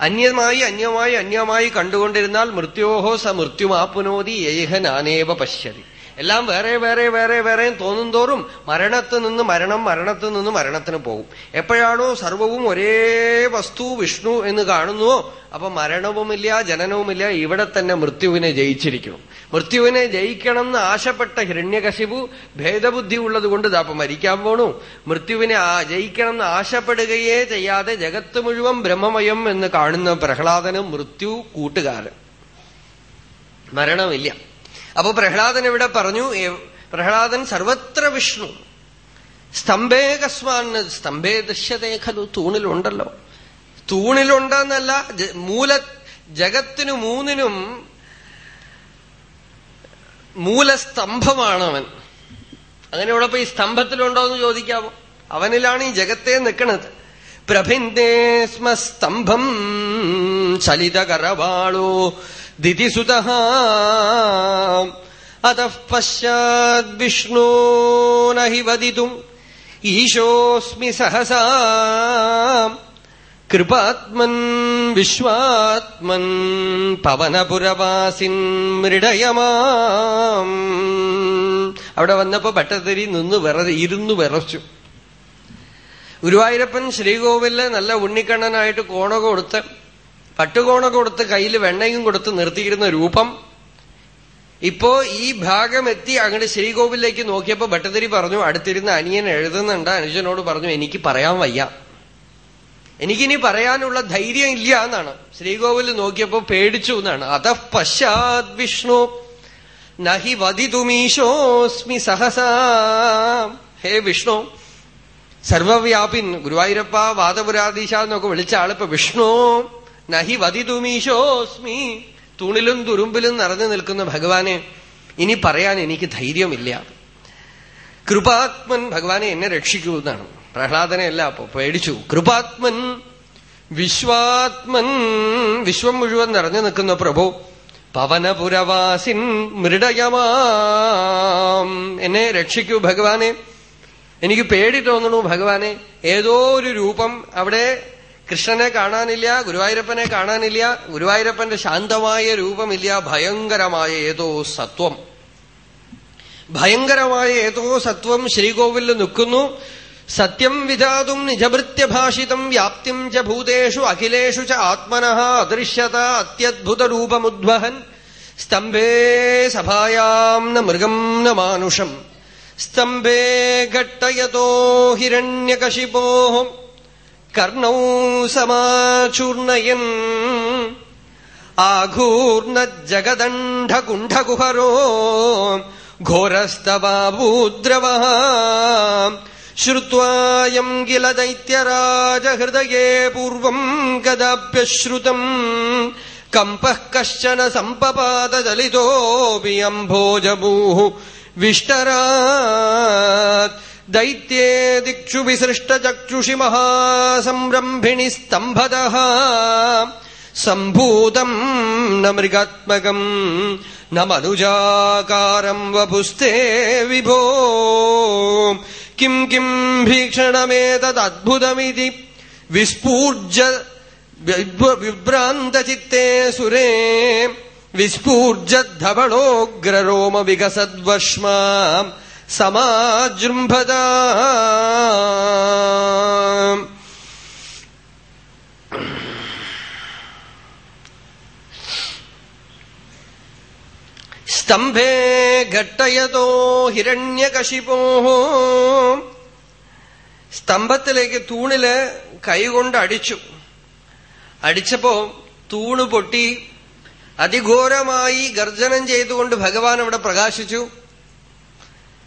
അന്യമായി അന്യമായി അന്യമായി കണ്ടുകൊണ്ടിരുന്നാൽ മൃത്യോഹോ സ മൃത്യുമാപ്പുനോതി ഏഹ നാനേവ പശ്യതി. എല്ലാം വേറെ വേറെ വേറെ വേറെയും തോന്നും തോറും മരണത്ത് നിന്ന് മരണം മരണത്ത് നിന്ന് മരണത്തിന് പോകും. എപ്പോഴാണോ സർവവും ഒരേ വസ്തു വിഷ്ണു എന്ന് കാണുന്നുവോ അപ്പൊ മരണവുമില്ല ജനനവുമില്ല ഇവിടെ തന്നെ മൃത്യുവിനെ ജയിച്ചിരിക്കണം. മൃത്യുവിനെ ജയിക്കണം എന്ന് ആശപ്പെട്ട ഹിരണ്യകശിപു ഭേദബുദ്ധി ഉള്ളത് കൊണ്ട് ഇതാപ്പം മരിക്കാൻ പോണു. മൃത്യുവിനെ ജയിക്കണം എന്ന് ആശപ്പെടുകയേ ചെയ്യാതെ ജഗത്ത് മുഴുവൻ ബ്രഹ്മമയം എന്ന് കാണുന്ന പ്രഹ്ലാദനും മൃത്യു കൂട്ടുകാരൻ. മരണമില്ല. അപ്പൊ പ്രഹ്ലാദൻ ഇവിടെ പറഞ്ഞു പ്രഹ്ലാദൻ സർവത്ര വിഷ്ണു. സ്തംഭേ സ്തംഭേ ദൃശ്യതേ ഖലു തൂണിലുണ്ടല്ലോ. തൂണിലുണ്ടെന്നല്ല മൂല ജഗത്തിനു മൂന്നിനും മൂലസ്തംഭമാണ് അവൻ അങ്ങനെയുള്ളപ്പോ ഈ സ്തംഭത്തിലുണ്ടോ എന്ന് ചോദിക്കാമോ? അവനിലാണ് ഈ ജഗത്തെ നിൽക്കുന്നത് പ്രഭിന്ദേ സ്മ സ്തംഭം ചലിതകരവാളോ. ദിതിസുത അതഃ പശ്ചാത് വിഷ്ണോ നഹി വദിതും. ഈശോസ്മി സഹസാ. കൃപാത്മൻ വിശ്വാത്മൻ പവനപുരവാസിൻ മൃഡയമാം. അവിടെ വന്നപ്പോ ഭട്ടതിരി നിന്ന് വിറ ഇരുന്നു വിറച്ചു. ഗുരുവായൂരപ്പൻ ശ്രീകോവിലെ നല്ല ഉണ്ണിക്കണ്ണനായിട്ട് കോണ കൊടുത്ത് പട്ടുകോണ കൊടുത്ത് കയ്യിൽ വെണ്ണയും കൊടുത്ത് നിർത്തിയിരുന്ന രൂപം. ഇപ്പോ ഈ ഭാഗം എത്തി അങ്ങോട്ട് ശ്രീകോവിലേക്ക് നോക്കിയപ്പോ ഭട്ടതിരി പറഞ്ഞു അടുത്തിരുന്ന അനിയൻ എഴുതുന്നുണ്ട്. അനുജനോട് പറഞ്ഞു എനിക്ക് പറയാൻ വയ്യ. എനിക്കിനി പറയാനുള്ള ധൈര്യം ഇല്ല എന്നാണ്. ശ്രീകോവിൽ നോക്കിയപ്പോ പേടിച്ചു എന്നാണ്. അത പശ്ചാത് വിഷ്ണു. നഹി വധിതുമീശോസ്മി സഹസാ. ഹേ വിഷ്ണു. സർവവ്യാപിൻ ഗുരുവായൂരപ്പ വാദപുരാധീശ എന്നൊക്കെ വിളിച്ച ആളിപ്പോ വിഷ്ണു. നഹി വധിതുമീശോസ്മി. തൂണിലും തുരുമ്പിലും നിറഞ്ഞു നിൽക്കുന്ന ഭഗവാനെ ഇനി പറയാൻ എനിക്ക് ധൈര്യമില്ല. കൃപാത്മൻ ഭഗവാനെ എന്നെ രക്ഷിക്കൂ എന്നാണ്. പ്രഹ്ലാദനെയല്ല അപ്പൊ പേടിച്ചു. കൃപാത്മൻ വിശ്വാത്മൻ വിശ്വം മുഴുവൻ നിറഞ്ഞു നിൽക്കുന്ന പ്രഭു. പവനപുരവാസിൻ മൃഡയമാം. എന്നെ രക്ഷിക്കൂ ഭഗവാനെ. എനിക്ക് പേടി തോന്നണു ഭഗവാനെ. ഏതോ ഒരു രൂപം അവിടെ കൃഷ്ണനെ കാണാനില്ല ഗുരുവായൂരപ്പനെ കാണാനില്ല ഗുരുവായൂരപ്പന്റെ ശാന്തമായ രൂപമില്ല ഭയങ്കരമായ ഏതോ സത്വം. ഭയങ്കരമായ ഏതോ സത്വം ശ്രീകോവിലിൽ നിൽക്കുന്നു. സത്യം വിധാതും നിജഭൃത്യഭാഷിതം വ്യാപ്തിം ച ഭൂതേഷു അഖിലേഷു ച ആത്മന അദൃശ്യത അത്യദ്ഭുതരൂപമുദ്വഹൻ. സ്തംഭേ സഭായാം ന മൃഗം ന മാനുഷം. സ്തംഭേ ഘട്ടയതോ ഹിരണ്യകശിപോ കർണൗ സമാചൂർണയൻ. ആഘൂർണജഗദണ്ഡകുണ്ഠകുഹരോ ഘോരസ്തവാഭൂദ്രവ. ശ്രുവായം കില ദൈത്യരാജഹൃദയേ പൂർവം കദാപ്യശ്രുതം കമ്പഃ കശ്ചന സമ്പപാതചലിതോപി അംഭോജഭൂः വിഷ്ടരാത്. ദൈത്യേ ദിക്ഷു വിസൃഷ്ടചക്ഷുഷി മഹാസംരംഭിണി സ്തംഭത. സംഭൂതം ന മൃഗാത്മകം ന മനുജാകാരം വപുസ്തേ വിഭോ. Kim Kim ഭീക്ഷണമേതദ്ഭുതമിതി വിസ്ഫൂർജ വിഭ്രാന്തചിത്തേ സുരേ. വിസ്ഫൂർജദ്ധവളോഗ്രരോമ വികസദ്വശ്മാ സമാജൃംഭത സ്തംഭേ ഘട്ടയതോ ഹിരണ്യകശിപോ. സ്തംഭത്തിലേക്ക് തൂണിൽ കൈകൊണ്ട് അടിച്ചു. അടിച്ചപ്പോ തൂണ് പൊട്ടി അതിഘോരമായി ഗർജനം ചെയ്തുകൊണ്ട് ഭഗവാൻ അവിടെ പ്രകാശിച്ചു.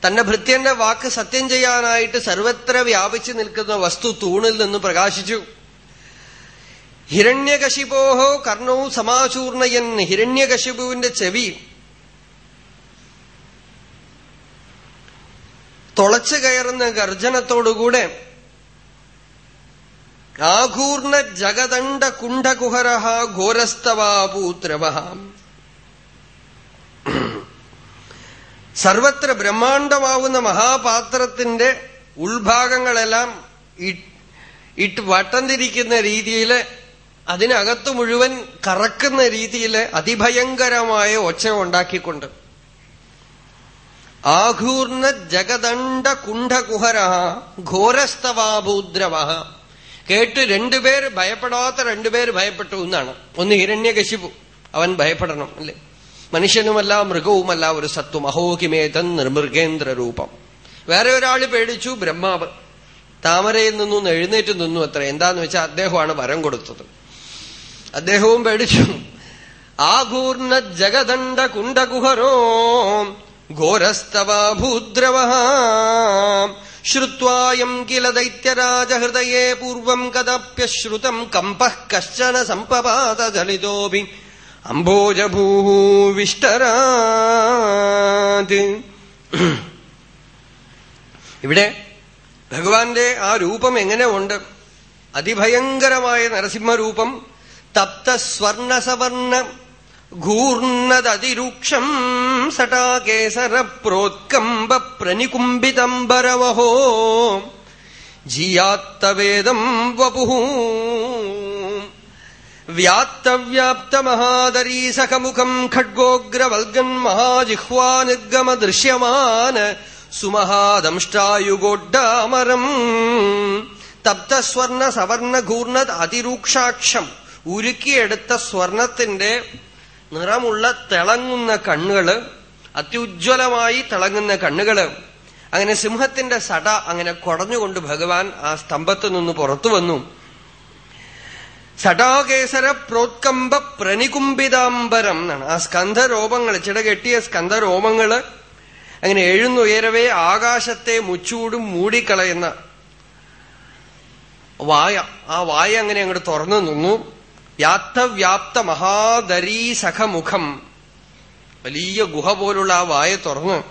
തന്റെ ഭൃത്യന്റെ വാക്ക് സത്യം ചെയ്യാനായിട്ട് സർവത്ര വ്യാപിച്ചു നിൽക്കുന്ന വസ്തു തൂണിൽ നിന്ന് പ്രകാശിച്ചു. ഹിരണ്യകശിപോഹോ കർണവും സമാചൂർണയൻ ഹിരണ്യകശിപുവിന്റെ ചെവി തുളച്ചു കയറുന്ന ഗർജനത്തോടുകൂടെ ആഘൂർണ ജഗദണ്ഡ കുണ്ഠകുഹര ഘോരസ്തവാപൂത്രവ സർവത്ര ബ്രഹ്മാണ്ടമാവുന്ന മഹാപാത്രത്തിന്റെ ഉൾഭാഗങ്ങളെല്ലാം ഇട്ട് വട്ടം തിരിക്കുന്ന രീതിയിൽ അതിനകത്ത് മുഴുവൻ കറക്കുന്ന രീതിയിൽ അതിഭയങ്കരമായ ഒച്ച ഉണ്ടാക്കിക്കൊണ്ട്. ആഘൂർണ ജഗദണ്ഡ കുണ്ഠകുഹര ഘോരസ്തവാഭൂദ്രവ. കേട്ട് രണ്ടുപേർ ഭയപ്പെടാത്ത രണ്ടുപേർ ഭയപ്പെട്ടു എന്നാണ്. ഒന്ന് ഹിരണ്യകശിപു. അവൻ ഭയപ്പെടണം അല്ലേ? മനുഷ്യനുമല്ല മൃഗവുമല്ല ഒരു സത്വം അഹോകിമേതൻ നിർമൃഗേന്ദ്ര രൂപം. വേറെ ഒരാൾ പേടിച്ചു ബ്രഹ്മാവ്. താമരയിൽ നിന്നും എഴുന്നേറ്റ് നിന്നു അത്ര. എന്താന്ന് വെച്ചാൽ അദ്ദേഹമാണ് വരം കൊടുത്തത്. അദ്ദേഹവും പേടിച്ചു. ആഘൂർണ ജഗദണ്ഡ കുണ്ടകുഹരോ ഘോരസ്തവാഭൂദ്രവ ശ്രുവായം കില ദൈത്യരാജഹൃദയേ പൂർവം കദപ്യശ്രുതം കമ്പ കശ്ചന സമ്പപാതലിതോപി അംബോജഭൂവിഷ്ടരാത് ഇവിടെ ഭഗവാന്റെ ആ രൂപം എങ്ങനെ ഉണ്ട്? അതിഭയങ്കരമായ നരസിംഹരൂപം തപ്ത സ്വർണസവർണ ഘൂർണതതിരൂക്ഷം സടാകേസര പ്രോത്കമ്പ പ്രനികുംബിതംബരവഹോ ജിയാത്തവേദം വപു വ്യാപ്തവ്യാപ്തമഹാദരീസഖമുഖം ഖഡ്ഗോഗ്രവൽഗൻ മഹാജിഹ്വാ നിർഗമ ദൃശ്യമാന സുമഹാദംഷ്ടായുഗോഡ്ഡാമരം തപ്തസ്വർണ സവർണ ഘൂർണ അതിരൂക്ഷാക്ഷം ഉരുക്കിയെടുത്ത സ്വർണത്തിന്റെ നിറമുള്ള തിളങ്ങുന്ന കണ്ണുകൾ അത്യുജ്വലമായി തിളങ്ങുന്ന കണ്ണുകൾ. അങ്ങനെ സിംഹത്തിന്റെ സട അങ്ങനെ കുടഞ്ഞുകൊണ്ട് ഭഗവാൻ ആ സ്തംഭത്തു നിന്ന് പുറത്തു വന്നു. സടാകേസര പ്രോത്കമ്പ പ്രണികുംബിതാംബരം എന്നാണ്. ആ സ്കന്ധരോമങ്ങൾ ചിടകെട്ടിയ സ്കന്ധരോമങ്ങൾ അങ്ങനെ എഴുന്നുയരവേ ആകാശത്തെ മുച്ചൂടും മൂടിക്കളയുന്ന വായ. ആ വായ അങ്ങനെ അങ്ങോട്ട് തുറന്നു നിന്നു. വ്യാപ്തവ്യാപ്ത മഹാദരീ സഖമുഖം. വലിയ ഗുഹ പോലുള്ള ആ വായ തുറന്നു.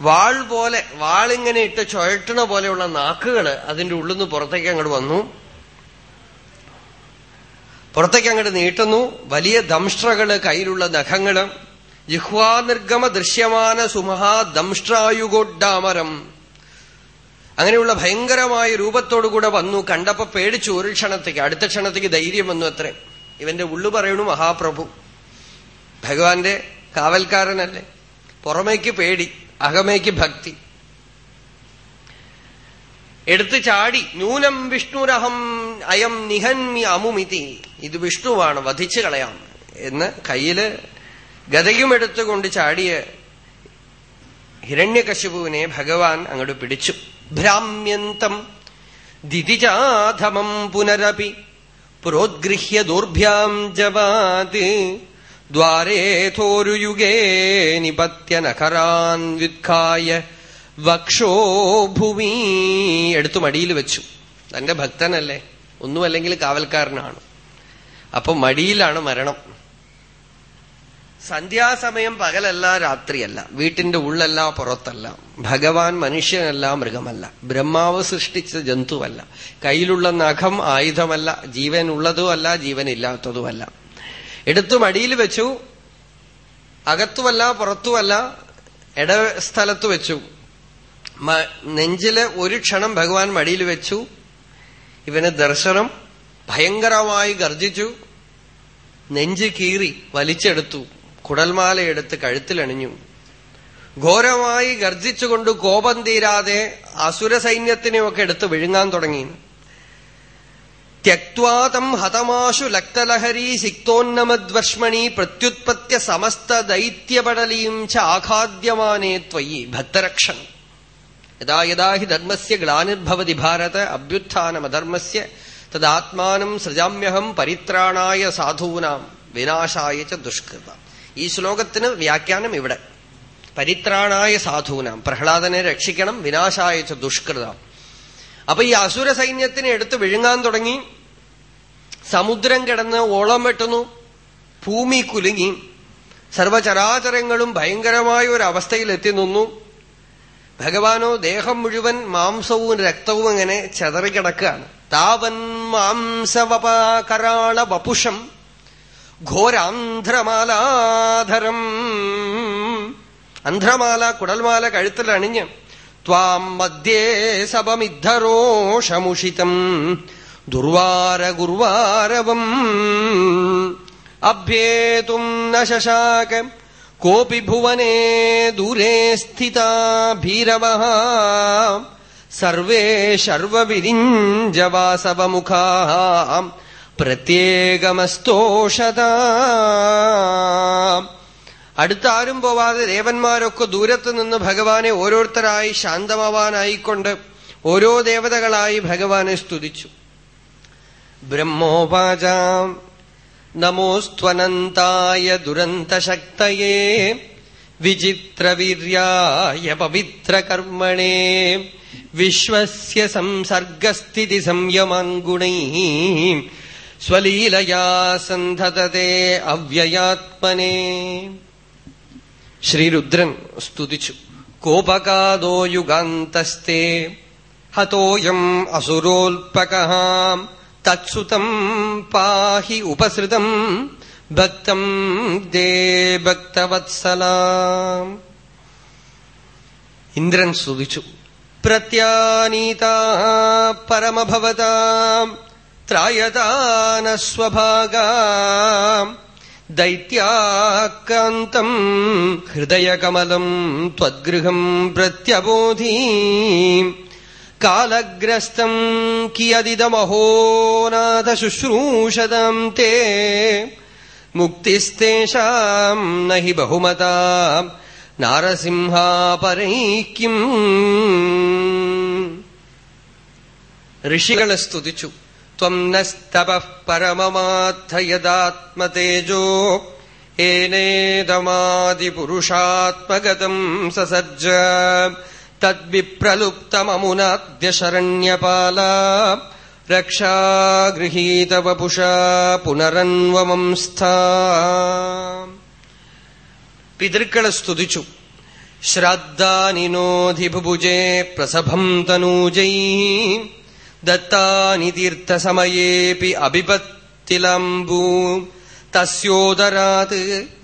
വാൾ പോലെ വാളിങ്ങനെ ഇട്ട് ചുഴട്ടണ പോലെയുള്ള നാക്കുകൾ അതിന്റെ ഉള്ളിൽ നിന്ന് പുറത്തേക്ക് അങ്ങോട്ട് വന്നു. പുറത്തേക്ക് അങ്ങോട്ട് നീട്ടുന്നു. വലിയ ദംഷ്ട്രകൾ കയ്യിലുള്ള നഖങ്ങൾ. ജിഹ്വാനിർഗമ ദൃശ്യമാന സുമഹാ ദംഷ്ട്രായുഗോഡാമരം അങ്ങനെയുള്ള ഭയങ്കരമായ രൂപത്തോടുകൂടെ വന്നു. കണ്ടപ്പോ പേടിച്ചു. ഒരു ക്ഷണത്തേക്ക് അടുത്ത ക്ഷണത്തേക്ക് ധൈര്യം വന്നു അത്രേ. ഇവന്റെ ഉള്ളു പറയണു മഹാപ്രഭു. ഭഗവാന്റെ കാവൽക്കാരനല്ലേ? പുറമേക്ക് പേടി അകമേക്ക് ഭക്തി. എടുത്തു ചാടി ന്യൂനം വിഷ്ണുരഹം അയം നിഹന്മി അമുമിതി. ഇത് വിഷ്ണുവാണ് വധിച്ചു കളയാം എന്ന് കയ്യിൽ ഗതയും എടുത്തുകൊണ്ട് ചാടിയ ഹിരണ്യകശിപുവിനെ ഭഗവാൻ അങ്ങോട്ട് പിടിച്ചു. ഭ്രാമ്യന്തം ദിതിജാധമം പുനരപി പുരോദ്ഗൃഹ്യ ദൂർഭ്യാം ജവാത് ദ്വാരേഥോരുയുഗേ നിപത്യ നഖരാൻ വിത്കായ വക്ഷോഭൂമി എടുത്തു മടിയിൽ വെച്ചു. തന്റെ ഭക്തനല്ലേ? ഒന്നുമല്ലെങ്കിൽ കാവൽക്കാരനാണ്. അപ്പൊ മടിയിലാണ് മരണം. സന്ധ്യാസമയം പകലല്ല രാത്രിയല്ല. വീട്ടിന്റെ ഉള്ളല്ല പുറത്തല്ല. ഭഗവാൻ മനുഷ്യനല്ല മൃഗമല്ല. ബ്രഹ്മാവ് സൃഷ്ടിച്ച ജന്തുവല്ല. കയ്യിലുള്ള നഖം ആയുധമല്ല. ജീവൻ ഉള്ളതുമല്ല ജീവൻ ഇല്ലാത്തതുമല്ല. എടുത്തു മടിയിൽ വെച്ചു. അകത്തുമല്ല പുറത്തുമല്ല. ഇടസ്ഥലത്ത് വെച്ചു. നെഞ്ചിൽ ഒരു ക്ഷണം ഭഗവാൻ മടിയിൽ വെച്ചു. ഇവന് ദർശനം ഭയങ്കരമായി ഗർജിച്ചു. നെഞ്ച് കീറി വലിച്ചെടുത്തു. കുടൽമാലയെടുത്ത് കഴുത്തിലണിഞ്ഞു. ഘോരമായി ഗർജിച്ചുകൊണ്ട് കോപം തീരാതെ അസുര സൈന്യത്തിനെയൊക്കെ എടുത്ത് വിഴുങ്ങാൻ തുടങ്ങി. ത്യക്വാതം ഹതമാശു ലക്തലഹരി സിക്തോന്നമദ്വർഷ്മണി പ്രത്യുത്പത്യ സമസ്ത ദൈത്യപടലീം ച ആഘാദ്യമാനേ ത്വയി ഭക്തരക്ഷൻ. യഥാ യഥാ ഹി ധർമ്മസ്യ ഗ്ലാനിർഭവതി ഭാരത അഭ്യുത്ഥാനമധർമ്മസ്യ തദാത്മാനം സൃജാമ്യഹം പരിത്രാണായ സാധൂനാം വിനാശായ ച ദുഷ്കൃത ഈ ശ്ലോകത്തിന് വ്യാഖ്യാനം ഇവിടെ. പരിത്രാണായ സാധൂനാം പ്രഹ്ലാദനെ രക്ഷിക്കണം വിനാശായ ച ദുഷ്കൃത. അപ്പൊ ഈ അസുര സൈന്യത്തിനെ എടുത്ത് വിഴുങ്ങാൻ തുടങ്ങി. സമുദ്രം കിടന്ന് ഓളം വെട്ടുന്നു. ഭൂമി കുലുങ്ങി. സർവചരാചരങ്ങളും ഭയങ്കരമായ ഒരു അവസ്ഥയിൽ എത്തി നിന്നു. ഭഗവാനോ ദേഹം മുഴുവൻ മാംസവും രക്തവും അങ്ങനെ ചതറിക്കിടക്കുകയാണ്. താവൻ മാംസവപാകരാള വപുഷം ഘോരാന്ധ്രമാലാധരം. അന്ധ്രമാല കുടൽമാല കഴുത്തിലണിഞ്ഞ് ത്വാം മധ്യേ സപമിദ്ധരോഷമുഷിതം. ദുർവാര ഗുർവാരവം അഭ്യേതും ന ശശാക കോപി ഭുവനേ ദൂരെ സ്ഥിത ഭീരവ സർവേ ശർവവിരിഞ്ചവാസവമുഖാ പ്രത്യേകമസ്തോഷത അടുത്താരും പോവാതെ ദേവന്മാരൊക്കെ ദൂരത്ത് നിന്ന് ഭഗവാനെ ഓരോരുത്തരായി ശാന്തമാവാനായിക്കൊണ്ട് ഓരോ ദേവതകളായി ഭഗവാനെ സ്തുതിച്ചു. ബ്രഹ്മോപാച. നമോസ്ത്വനന്തായ ദുരന്തശക്തയേ വിചിത്രവീര്യായ പവിത്രകർമ്മണേ വിശ്വസ്യ സംസർഗസ്ഥിതി സംയമാൻഗുണൈ സ്വലീലയാ സന്ധതത്തെ അവ്യയാത്മനെ ശ്രീരുദ്രൻ സ്തുതിച്ചു കോപകാദോ യുഗാന്തസ്തേ ഹതോയം അസുരോൽപക തത്സുതം പാഹി ഉപസൃതം ഭക്തം ദേ ഭക്തവത്സല. ഇന്ദ്രൻ സ്തുതിച്ചു. പ്രത്യാനീത പരമഭവത ത്രായതാനസ്വഭാഗ ദൈത്യാക്കാന്തം ഹൃദയകമലം ത്വദ്ഗൃഹം പ്രത്യബോധീ. കാലഗ്രസ്തം കിയതിദമഹോനാഥ ശുശ്രൂഷതം തേ. മുക്തിസ്തേഷാം നഹി ബഹുമതാം. നാരസിംഹാപരൈക്യം ഋഷികളെ സ്തുതിച്ചു. ത്വം നസ്തപ പരമമാർത്ഥയദാത്മതേജോ ഏനേതമാതിപുരുഷാത്മഗതം സസജ്ജ. തദ്വിപ്രലുപ്തമമുനാദ്യ ശരണ്യപാല രക്ഷാഗൃഹീതവപുഷാ പുനരന്വമംസ്ഥ പിതൃക്കളെ സ്തുതിച്ചു. ശ്രാദ്ധാനിനോധിഭുഭുജേ പ്രസഭം തനൂജൈ ദത്താനി തീർത്ഥസമയേപി അഭിപത്തിലംബൂ തസ്യോദരാത്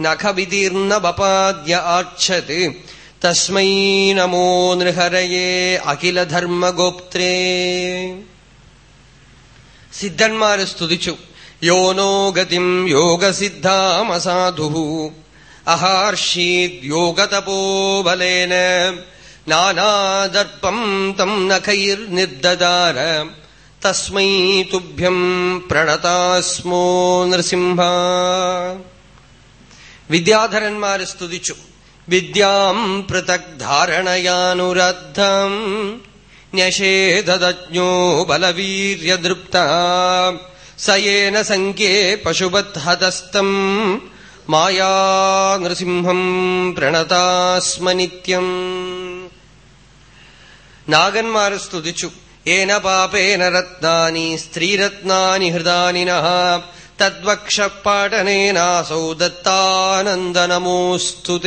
നഖവിതീർണവപാദ്യ ആക്ഷത് തസ്മൈ നമോ നൃഹരയേ അഖിലധർമ്മഗോപ്ത്രേ സിദ്ധന്മാരെ സ്തുതിച്ചു യോനോ ഗതിം യോഗസിദ്ധാമസാധു അഹാർഷീദ്യോഗതപോബലേന നാനാദർപ്പം തം നഖൈർനിർദദാര തസ്മൈ തുഭ്യം പ്രണതാസ്മോ നൃസിംഹ വിദ്യാധരന്മാരെ സ്തുതിച്ചു വിദ്യാം പൃഥക്ധാരണയാനുരദ്ധം ന്യഷേധതജ്ഞോ ബലവീര്യദൃപ്ത സയേന സംഖ്യേ പശുപത്ഹതസ്തം മായാ നൃസിംഹം പ്രണതാസ്മനിത്യം നാഗന്മാർ സ്തുതിച്ചു. ഏന പാപേന രത്നാനി സ്ത്രീരത്നാനി ഹൃദാനിന തദ്വക്ഷപാടനേനാസൗ ദത്താനന്ദനമോസ്തു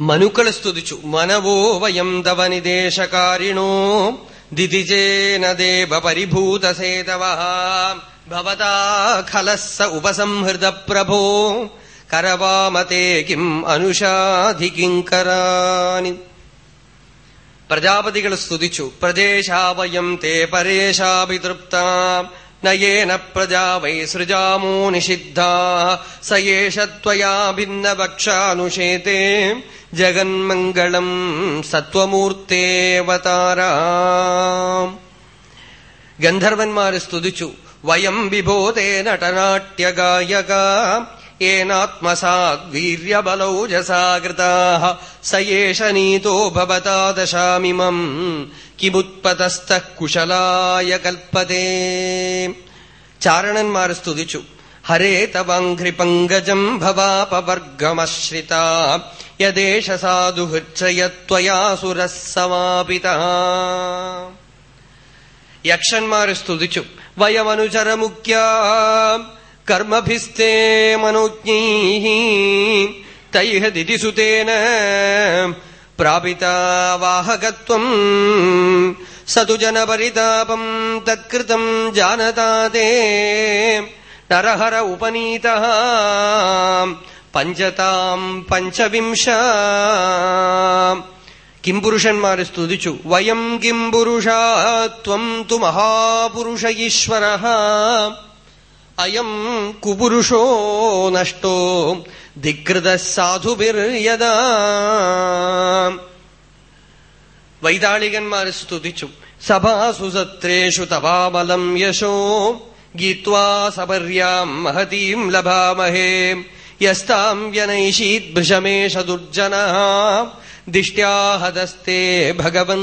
മനുക്കളെ സ്തുതിച്ചു. മനവോ വയം തവനിദേശകാരിണോ ദിതിജേന ദേവ പരിഭൂതസേതവ ഭവതാ ഖലസ്സ ഉപസംഹൃത പ്രഭോ കരവാമതേ കിം അനുഷാധി കിങ്കരാനി പ്രജാപതികൾ സ്തുതിച്ചു. പ്രജേശാവയം തേ പരേശാഭിതൃപ്ത നയേന പ്രജാ വൈ സൃജാമോ നിഷിദ്ധ. സയേഷ ത്വയാ ഭിന്നപക്ഷാനുഷേതേ. ജഗന്മംഗളം സത്വമൂർത്തേവതാര. ഗന്ധർവന്മാര് സ്തുതിച്ചു. വയം വിഭോതേ നടനാട്യഗായക. येनात्मसाद् वीर्यबलौजसाकृताः स एष नीतो भवता दशामिमम् കിമുത്പതസ്ഥ കുശലായ കൽപ്പതേ ചാരണന്മാർ സ്തുതിച്ചു ഹരേ തവാഘ്രി പങ്കജം ഭവാപവർഗമശ്രിത യദേശ സാധുഹൃക്ഷയത്വയാസുരः സമാപിത യക്ഷന്മാർ സ്തുതിച്ചു വയമനുചരമുഖ്യ കർമ്മഭിസ്തേ മനോജ്ഞൈ തൈഹ ദിതിസുതേന പ്രാപിതാവാഹകത്വം സതുജനപരിതാപം തത്കൃതം ജാനതാതേ നരഹര ഉപനീത പഞ്ചതാം പഞ്ചവിംശ കിം പുരുഷന്മാരെ സ്തുതിച്ചു വയം കിം പുരുഷാത്വം തു മഹാപുരുഷ ഈശ്വര അയം കുപുരുഷോ നഷ്ടോ ധികൃത സാധുഭിർയതാ വൈതാളികന്മാർ സ്തുതിച്ചു. സഭാസുസത്രേഷു സത്രേഷു തവാബലം യശോ. ഗീത്വാ സപര്യാം മഹതീം ലഭാമഹേ. യസ്താം വ്യനൈഷീത് ഭൃശമേഷ ദുർജന. ദിഷ്ട്യാഹതസ്തേ ഭഗവൻ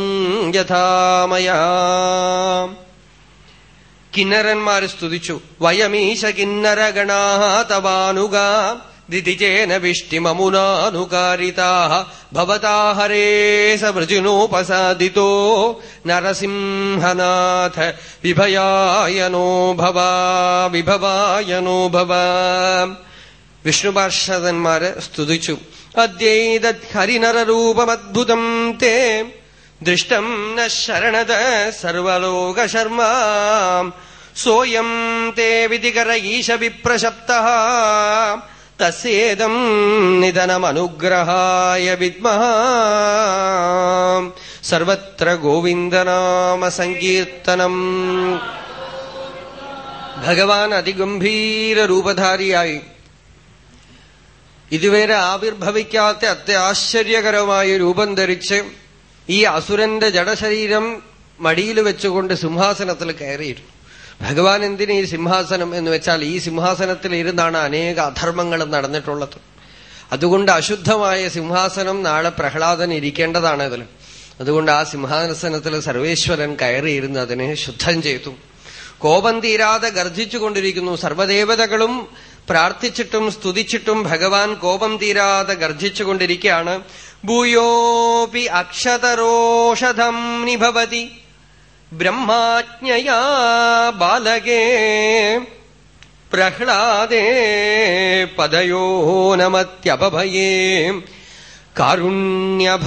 യഥാമയാ. കിന്നരന്മാർ സ്തുതിച്ചു. വയമീശ കിന്നരഗണാ തവാനുഗാ ദിതിചേന വിഷ്ടിമമുനാനുകാരിതാ ഭവതാ നരസിംഹനാഥ വിഭയായനോ ഭവ വിഭവായനോ ഭവ. വിഷ്ണുപാർഷദന്മാര് സ്തുതിച്ചു. അദ്യൈതത് ഹരിനരൂപമദ്ഭുതം തേ ദൃഷ്ടം ന ശരണത സർവലോകശർമ്മ സോയം തേ വിധികര ഈശ വിപ്രശപ്ത തസ്യേദം നിധനമനുഗ്രഹായ വിദ്മഹ സർവത്ര ഗോവിന്ദനാമ സങ്കീർത്തനം ഭഗവാൻ അതിഗംഭീര രൂപധാരിയായി ഇതുവരെ ആവിർഭവിക്കാത്ത അത്യാശ്ചര്യകരമായ രൂപം ധരിച്ച് ഈ അസുരന്റെ ജഡശരീരം മടിയിൽ വെച്ചുകൊണ്ട് സിംഹാസനത്തിൽ കയറിയിരുന്നു ഭഗവാൻ എന്തിന് ഈ സിംഹാസനം എന്ന് വെച്ചാൽ ഈ സിംഹാസനത്തിൽ ഇരുന്നാണ് അനേക അധർമ്മങ്ങൾ നടന്നിട്ടുള്ളത്. അതുകൊണ്ട് അശുദ്ധമായ സിംഹാസനം നാളെ പ്രഹ്ലാദൻ ഇരിക്കേണ്ടതാണ് അതിൽ. അതുകൊണ്ട് ആ സിംഹാസനത്തിൽ സർവേശ്വരൻ കയറിയിരുന്ന് അതിനെ ശുദ്ധം ചെയ്തു. കോപം തീരാതെ ഗർജിച്ചുകൊണ്ടിരിക്കുന്നു സർവദേവതകളും പ്രാർത്ഥിച്ചിട്ടും സ്തുതിച്ചിട്ടും ഭഗവാൻ കോപം തീരാതെ ഗർജിച്ചുകൊണ്ടിരിക്കുകയാണ് ഭൂയോऽपि अक्षतरोषधम् निभवति ब्रह्माज्ञया बालके प्रह्लादे पदयो नमत्यपभये कारुण्यभराकुलः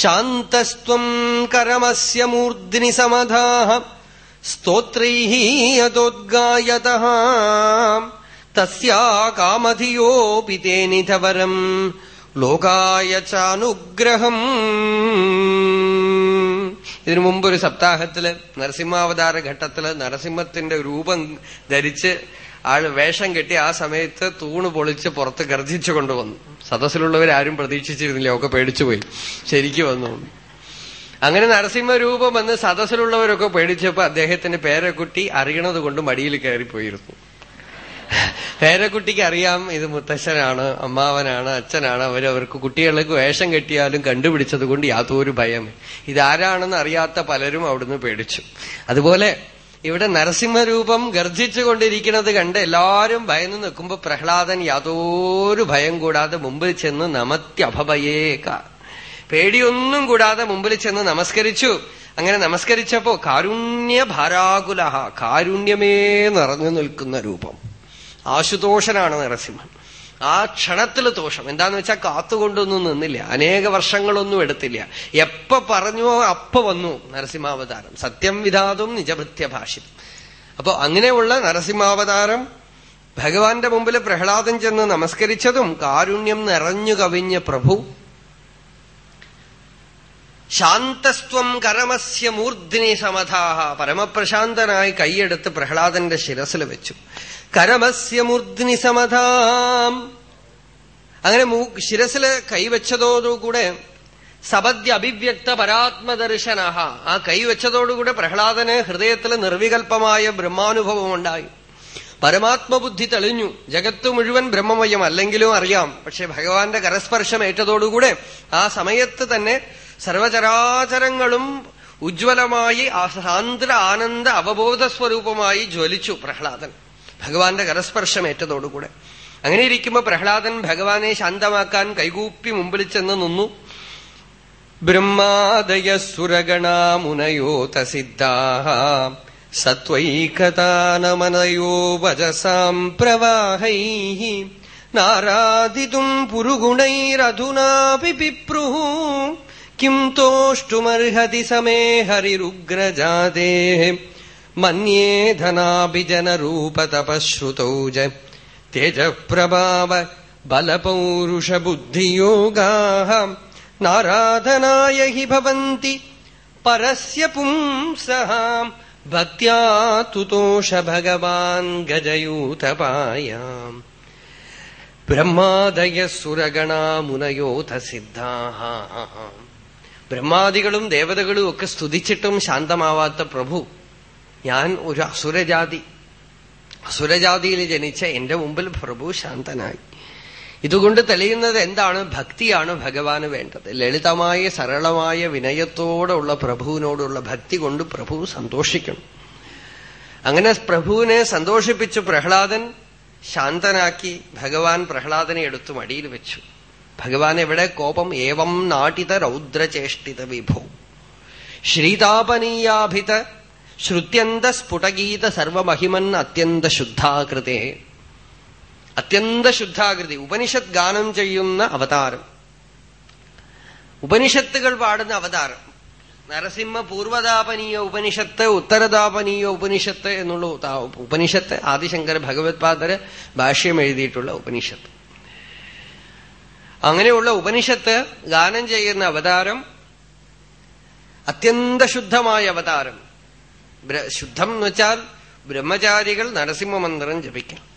शान्तस्त्वम् करमस्य मूर्ध्नि समधाः स्तोत्रैः यतोद्गायतः തസ്യാകാമധിയോപി തേനിധവരം ലോകായ ചാനുഗ്രഹം ഇതിനു ഒരു സപ്താഹത്തിൽ നരസിംഹാവതാര ഘട്ടത്തിൽ നരസിംഹത്തിന്റെ രൂപം ധരിച്ച് ആൾ വേഷം കെട്ടി ആ സമയത്ത് തൂണ് പൊളിച്ച് പുറത്ത് ഗർജിച്ചു കൊണ്ടുവന്നു. സദസ്സിലുള്ളവരാരും പ്രതീക്ഷിച്ചിരുന്നില്ല ഒക്കെ പേടിച്ചുപോയി ശരിക്കു വന്നു. അങ്ങനെ നരസിംഹരൂപം എന്ന് സദസ്സിലുള്ളവരൊക്കെ പേടിച്ചപ്പോ അദ്ദേഹത്തിന്റെ പേരക്കുട്ടി അറിയണത് കൊണ്ട് മടിയിൽ കയറിപ്പോയിരുന്നു. പേരക്കുട്ടിക്ക് അറിയാം ഇത് മുത്തശ്ശനാണ് അമ്മാവനാണ് അച്ഛനാണ്. അവരവർക്ക് കുട്ടികൾക്ക് വേഷം കെട്ടിയാലും കണ്ടുപിടിച്ചത് കൊണ്ട് യാതൊരു ഭയം ഇതാരാണെന്ന് അറിയാത്ത പലരും അവിടുന്ന് പേടിച്ചു. അതുപോലെ ഇവിടെ നരസിംഹരൂപം ഗർജിച്ചുകൊണ്ടിരിക്കുന്നത് കണ്ട് എല്ലാവരും ഭയന്ന് നിൽക്കുമ്പോ പ്രഹ്ലാദൻ യാതൊരു ഭയം കൂടാതെ മുമ്പിൽ ചെന്ന് നമത്യഭയേക്ക പേടിയൊന്നും കൂടാതെ മുമ്പിൽ ചെന്ന് നമസ്കരിച്ചു. അങ്ങനെ നമസ്കരിച്ചപ്പോ കാരുണ്യ ഭാരാകുലഹ കാരുണ്യമേ നിറഞ്ഞു നിൽക്കുന്ന രൂപം. ആശുതോഷനാണ് നരസിംഹൻ ആ ക്ഷണത്തിൽ ദോഷം. എന്താന്ന് വെച്ചാൽ കാത്തുകൊണ്ടൊന്നും നിന്നില്ല. അനേക വർഷങ്ങളൊന്നും എടുത്തില്ല. എപ്പ പറഞ്ഞോ അപ്പ വന്നു നരസിംഹാവതാരം. സത്യം വിധാതും നിജഭൃത്യഭാഷ്യം അപ്പോ അങ്ങനെയുള്ള നരസിംഹാവതാരം ഭഗവാന്റെ മുമ്പിൽ പ്രഹ്ലാദൻ ചെന്ന് നമസ്കരിച്ചതും കാരുണ്യം നിറഞ്ഞു കവിഞ്ഞ പ്രഭു. ശാന്തസ്ത്വം കരമസ്യ മൂർധിനി സമധാഹ പരമപ്രശാന്തനായി കൈയെടുത്ത് പ്രഹ്ലാദന്റെ ശിരസിൽ വെച്ചു. കരമസ്യ സമതാം അങ്ങനെ ശിരസിൽ കൈവച്ചതോടുകൂടെ സപദ്യ അഭിവ്യക്ത പരാത്മദർശന ആ കൈവച്ചതോടുകൂടെ പ്രഹ്ലാദന് ഹൃദയത്തിൽ നിർവികൽപമായ ബ്രഹ്മാനുഭവം ഉണ്ടായി. പരമാത്മബുദ്ധി തെളിഞ്ഞു. ജഗത്ത് മുഴുവൻ ബ്രഹ്മമയം അല്ലെങ്കിലും അറിയാം. പക്ഷെ ഭഗവാന്റെ കരസ്പർശം ഏറ്റതോടുകൂടെ ആ സമയത്ത് തന്നെ സർവചരാചരങ്ങളും ഉജ്ജ്വലമായി സാന്ദ്ര ആനന്ദ അവബോധ സ്വരൂപമായി ജ്വലിച്ചു പ്രഹ്ലാദൻ. ഭഗവാന്റെ കരസ്പർശം ഏറ്റതോടുകൂടെ അങ്ങനെ ഇരിക്കുമ്പോ പ്രഹ്ലാദൻ ഭഗവാനെ ശാന്തമാക്കാൻ കൈകൂപ്പി മുമ്പിൽ ചെന്ന് നിന്നു. ബ്രഹ്മാദയ സുരഗണാമുനയോ തസിദ്ധാഹ സത്വൈകതാനമനയോ വജസാം പ്രവാഹൈ നാരാദിതും പുരുഗുണൈരധുനാപി പിപ്രുः കിം തോഷ്ടുമർഹതി സമേ ഹരിരുഗ്രജാതേः. മന്യേധനാഭിജനരൂപതപശ്രുതൗ ജ. തേജപ്രഭാവ ബലപൗരുഷബുദ്ധിയോഗാ നാരാധനായ ഹി ഭവന്തി പരസ്യ പുംസഃ ഭഗവാൻ തുതോഷ ഭഗവാൻ ഗജയൂതപായാം. ബ്രഹ്മാദയസുരഗണാമുനയോധ സിദ്ധാ ബ്രഹ്മാദികളും ദേവതകളും ഒക്കെ സ്തുതിച്ചിട്ടും ശാന്തമാവാത്ത പ്രഭു. ഞാൻ ഒരു അസുരജാതി. അസുരജാതിയിൽ ജനിച്ച എന്റെ മുമ്പിൽ പ്രഭു ശാന്തനായി. ഇതുകൊണ്ട് തെളിയുന്നത് എന്താണ്? ഭക്തിയാണ് ഭഗവാന് വേണ്ടത്. ലളിതമായ സരളമായ വിനയത്തോടുള്ള പ്രഭുവിനോടുള്ള ഭക്തി കൊണ്ട് പ്രഭു സന്തോഷിക്കണം. അങ്ങനെ പ്രഭുവിനെ സന്തോഷിപ്പിച്ചു പ്രഹ്ലാദൻ ശാന്തനാക്കി ഭഗവാൻ പ്രഹ്ലാദനെ എടുത്തു മടിയിൽ വെച്ചു. ഭഗവാൻ എവിടെ? കോപം ഏവം നാട്ടിത രൗദ്രചേഷ്ടിത വിഭോ. ശ്രീതാപനീയാഭിത ശ്രുത്യന്ത സ്ഫുടഗീത സർവമഹിമൻ അത്യന്ത ശുദ്ധാകൃതേ. അത്യന്ത ശുദ്ധാകൃതി. ഉപനിഷത്ത് ഗാനം ചെയ്യുന്ന അവതാരം. ഉപനിഷത്തുകൾ പാടുന്ന അവതാരം. നരസിംഹ പൂർവതാപനീയ ഉപനിഷത്ത് ഉത്തരതാപനീയ ഉപനിഷത്ത് എന്നുള്ള ഉപനിഷത്ത് ആദിശങ്കര ഭഗവത്പാദര് ഭാഷ്യം എഴുതിയിട്ടുള്ള ഉപനിഷത്ത്. അങ്ങനെയുള്ള ഉപനിഷത്ത് ഗാനം ചെയ്യുന്ന അവതാരം അത്യന്ത ശുദ്ധമായ അവതാരം. ശുദ്ധം എന്ന് വെച്ചാൽ ബ്രഹ്മചാരികൾ നരസിംഹമന്ത്രം ജപിക്കണം.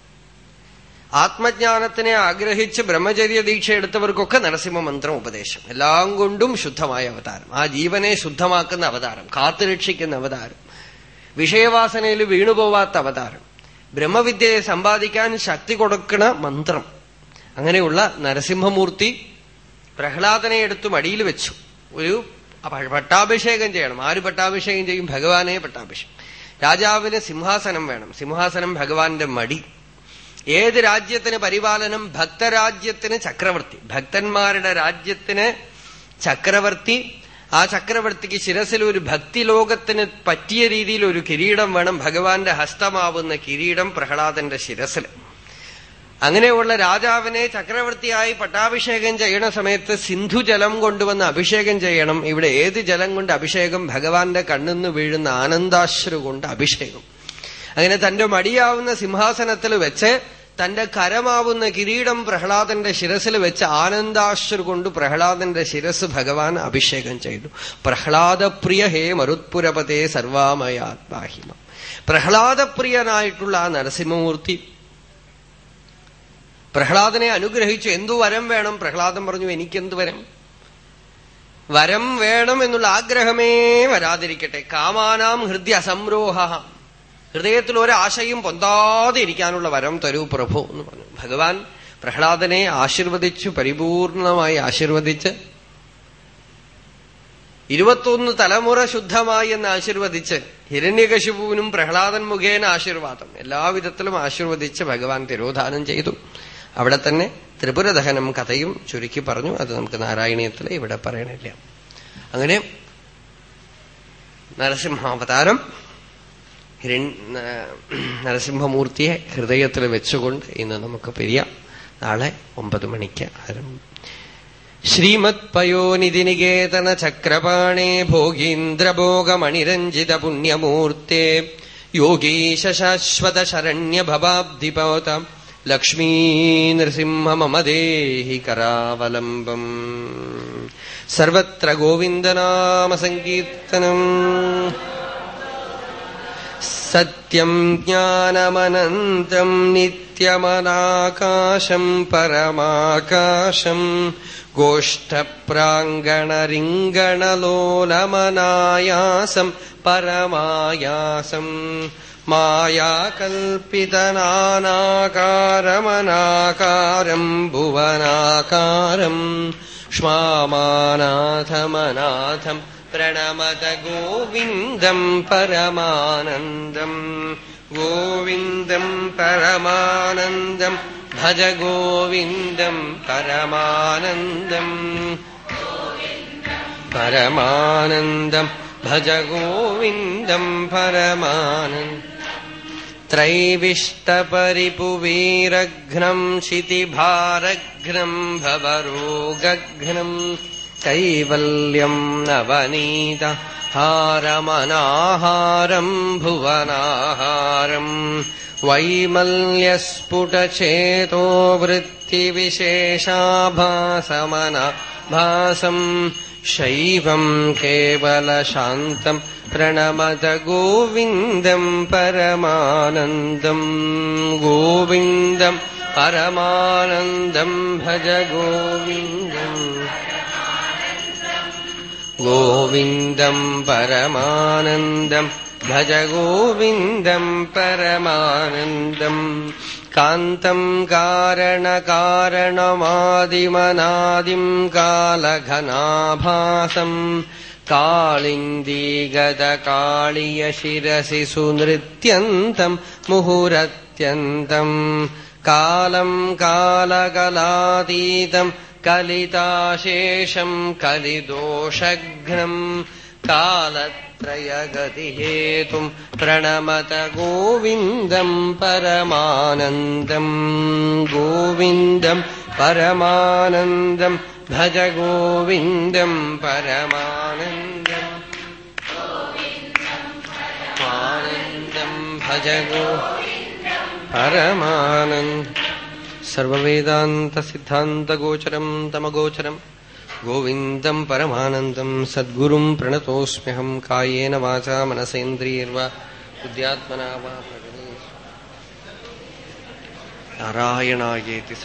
ആത്മജ്ഞാനത്തിനെ ആഗ്രഹിച്ച് ബ്രഹ്മചര്യ ദീക്ഷ എടുത്തവർക്കൊക്കെ നരസിംഹമന്ത്രം ഉപദേശം. എല്ലാം കൊണ്ടും ശുദ്ധമായ അവതാരം. ആ ജീവനെ ശുദ്ധമാക്കുന്ന അവതാരം കാത്തുരക്ഷിക്കുന്ന അവതാരം വിഷയവാസനയിൽ വീണുപോവാത്ത അവതാരം ബ്രഹ്മവിദ്യയെ സമ്പാദിക്കാൻ ശക്തി കൊടുക്കണ മന്ത്രം. അങ്ങനെയുള്ള നരസിംഹമൂർത്തി പ്രഹ്ലാദനെ എടുത്തു മടിയിൽ വെച്ചു. ഒരു പട്ടാഭിഷേകം ചെയ്യണം. ആര് പട്ടാഭിഷേകം ചെയ്യും? ഭഗവാനെ പട്ടാഭിഷേകം. രാജാവിന് സിംഹാസനം വേണം. സിംഹാസനം ഭഗവാന്റെ മടി. ഏത് രാജ്യത്തിന് പരിപാലനം? ഭക്തരാജ്യത്തിന് ചക്രവർത്തി. ഭക്തന്മാരുടെ രാജ്യത്തിന് ചക്രവർത്തി. ആ ചക്രവർത്തിക്ക് ശിരസിൽ ഒരു ഭക്തി ലോകത്തിന് പറ്റിയ രീതിയിൽ ഒരു കിരീടം വേണം. ഭഗവാന്റെ ഹസ്തമാവുന്ന കിരീടം പ്രഹ്ലാദന്റെ ശിരസിൽ അങ്ങനെയുള്ള രാജാവിനെ ചക്രവർത്തിയായി പട്ടാഭിഷേകം ചെയ്യണ സമയത്ത് സിന്ധുജലം കൊണ്ടുവന്ന് അഭിഷേകം ചെയ്യണം. ഇവിടെ ഏത് ജലം കൊണ്ട് അഭിഷേകം? ഭഗവാന്റെ കണ്ണിന്ന് വീഴുന്ന ആനന്ദാശ്രു കൊണ്ട് അഭിഷേകം. അങ്ങനെ തന്റെ മടിയാവുന്ന സിംഹാസനത്തിൽ വെച്ച് തന്റെ കരമാവുന്ന കിരീടം പ്രഹ്ലാദന്റെ ശിരസിൽ വെച്ച് ആനന്ദാശ്രു കൊണ്ട് പ്രഹ്ലാദന്റെ ശിരസ് ഭഗവാൻ അഭിഷേകം ചെയ്തു. പ്രഹ്ലാദപ്രിയ ഹേ മരുത്പുരപതേ സർവാമയാത്മാഹിമ. പ്രഹ്ലാദപ്രിയനായിട്ടുള്ള ആ നരസിംഹമൂർത്തി പ്രഹ്ലാദനെ അനുഗ്രഹിച്ചു എന്തു വരം വേണം? പ്രഹ്ലാദൻ പറഞ്ഞു എനിക്കെന്ത് വരം? വരം വേണം എന്നുള്ള ആഗ്രഹമേ വരാതിരിക്കട്ടെ. കാമാനാം ഹൃദയ അസംരോഹ ഹൃദയത്തിൽ ഒരാശയും പൊന്താതെ ഇരിക്കാനുള്ള വരം തരൂ പ്രഭു എന്ന് പറഞ്ഞു. ഭഗവാൻ പ്രഹ്ലാദനെ ആശീർവദിച്ചു പരിപൂർണമായി ആശീർവദിച്ച് ഇരുപത്തൊന്ന് തലമുറ ശുദ്ധമായി എന്ന് ആശീർവദിച്ച് ഹിരണ്യകശിപുവിനും പ്രഹ്ലാദൻ മുഖേന ആശീർവാദം. എല്ലാവിധത്തിലും ആശീർവദിച്ച് ഭഗവാൻ തിരോധാനം ചെയ്തു. അവിടെ തന്നെ ത്രിപുരദഹനം കഥയും ചുരുക്കി പറഞ്ഞു. അത് നമുക്ക് നാരായണീയത്തിൽ ഇവിടെ പറയണില്ല. അങ്ങനെ നരസിംഹാവതാരം നരസിംഹമൂർത്തിയെ ഹൃദയത്തിൽ വെച്ചുകൊണ്ട് ഇന്ന് നമുക്ക് പിരിയാം. നാളെ ഒമ്പത് മണിക്ക് ആരംഭം പയോനിധിനികേതന ചക്രപാണേ ഭോഗീന്ദ്രഭോഗമണിരഞ്ജിത പുണ്യമൂർത്തേ ശരണ്യഭവാബ്ധിപവത ലക്ഷ്മീ നൃസിംഹ മമ ദേഹി കരാവലംബം. സർവത്ര ഗോവിന്ദനാമസങ്കീർത്തനം സത്യം ജ്ഞാനമനന്തം നിത്യമനാകാശം പരമാകാശം. ഗോഷ്ഠപ്രാങ്കണരിങ്കണലോലമനായാസം പരമായാസം. മായാകൽപ്പിതനാനാകാരമനാകാരം ഭുവനാകാരം ക്ഷ്മാനാഥമനാഥം പ്രണമത ഗോവിന്ദം പരമാനന്ദം. ഗോവിന്ദം പരമാനന്ദം ഭജ ഗോവിന്ദം പരമാനന്ദം. പരമാനന്ദം ഭജ ഗോവിന്ദം പരമാനന്ദം. त्रैविष्टपरिपुवीरघ्नम् क्षितिभारघ्नम् भवरोगघ्नम् कैवल्यम् नवनीत हारमनाहारम् भुवनाहारम् वैमल्यस्फुटचेतो वृत्तिविशेषाभासमना भासम् शैवम् केवलशान्तम् प्रणमत गोविन्दम् परमानन्दम् गोविन्दम् परमानन्दम् भज गोविन्दम् गोविन्दम् परमानन्दम् भज गोविन्दम् परमानन्दम् कान्तम् कारणकारणमादिमनादिम् कालघनाभासम् कालिन्दीगदकाळियशिरसि सुनृत्यन्तम् मुहुरत्यन्तम् कालम् कालकलातीतम् कलिताशेषम् कलिदोषघ्नम् कालत्रयगतिहेतुम् प्रणमत गोविन्दम् परमानन्दम् गोविन्दम् परमानन्दम् भज गोविन्दम् परमानन्दम्। आनन्दम् भज गो परमानन्द। सर्ववेदान्तसिद्धान्तगोचरम् तमगोचरम् गोविन्दम् परमानन्दम् सद्गुरुम् प्रणतोऽस्म्यहम् कायेन वाचा मनसेन्द्रियर्वा बुद्ध्यात्मना वा नारायणायेति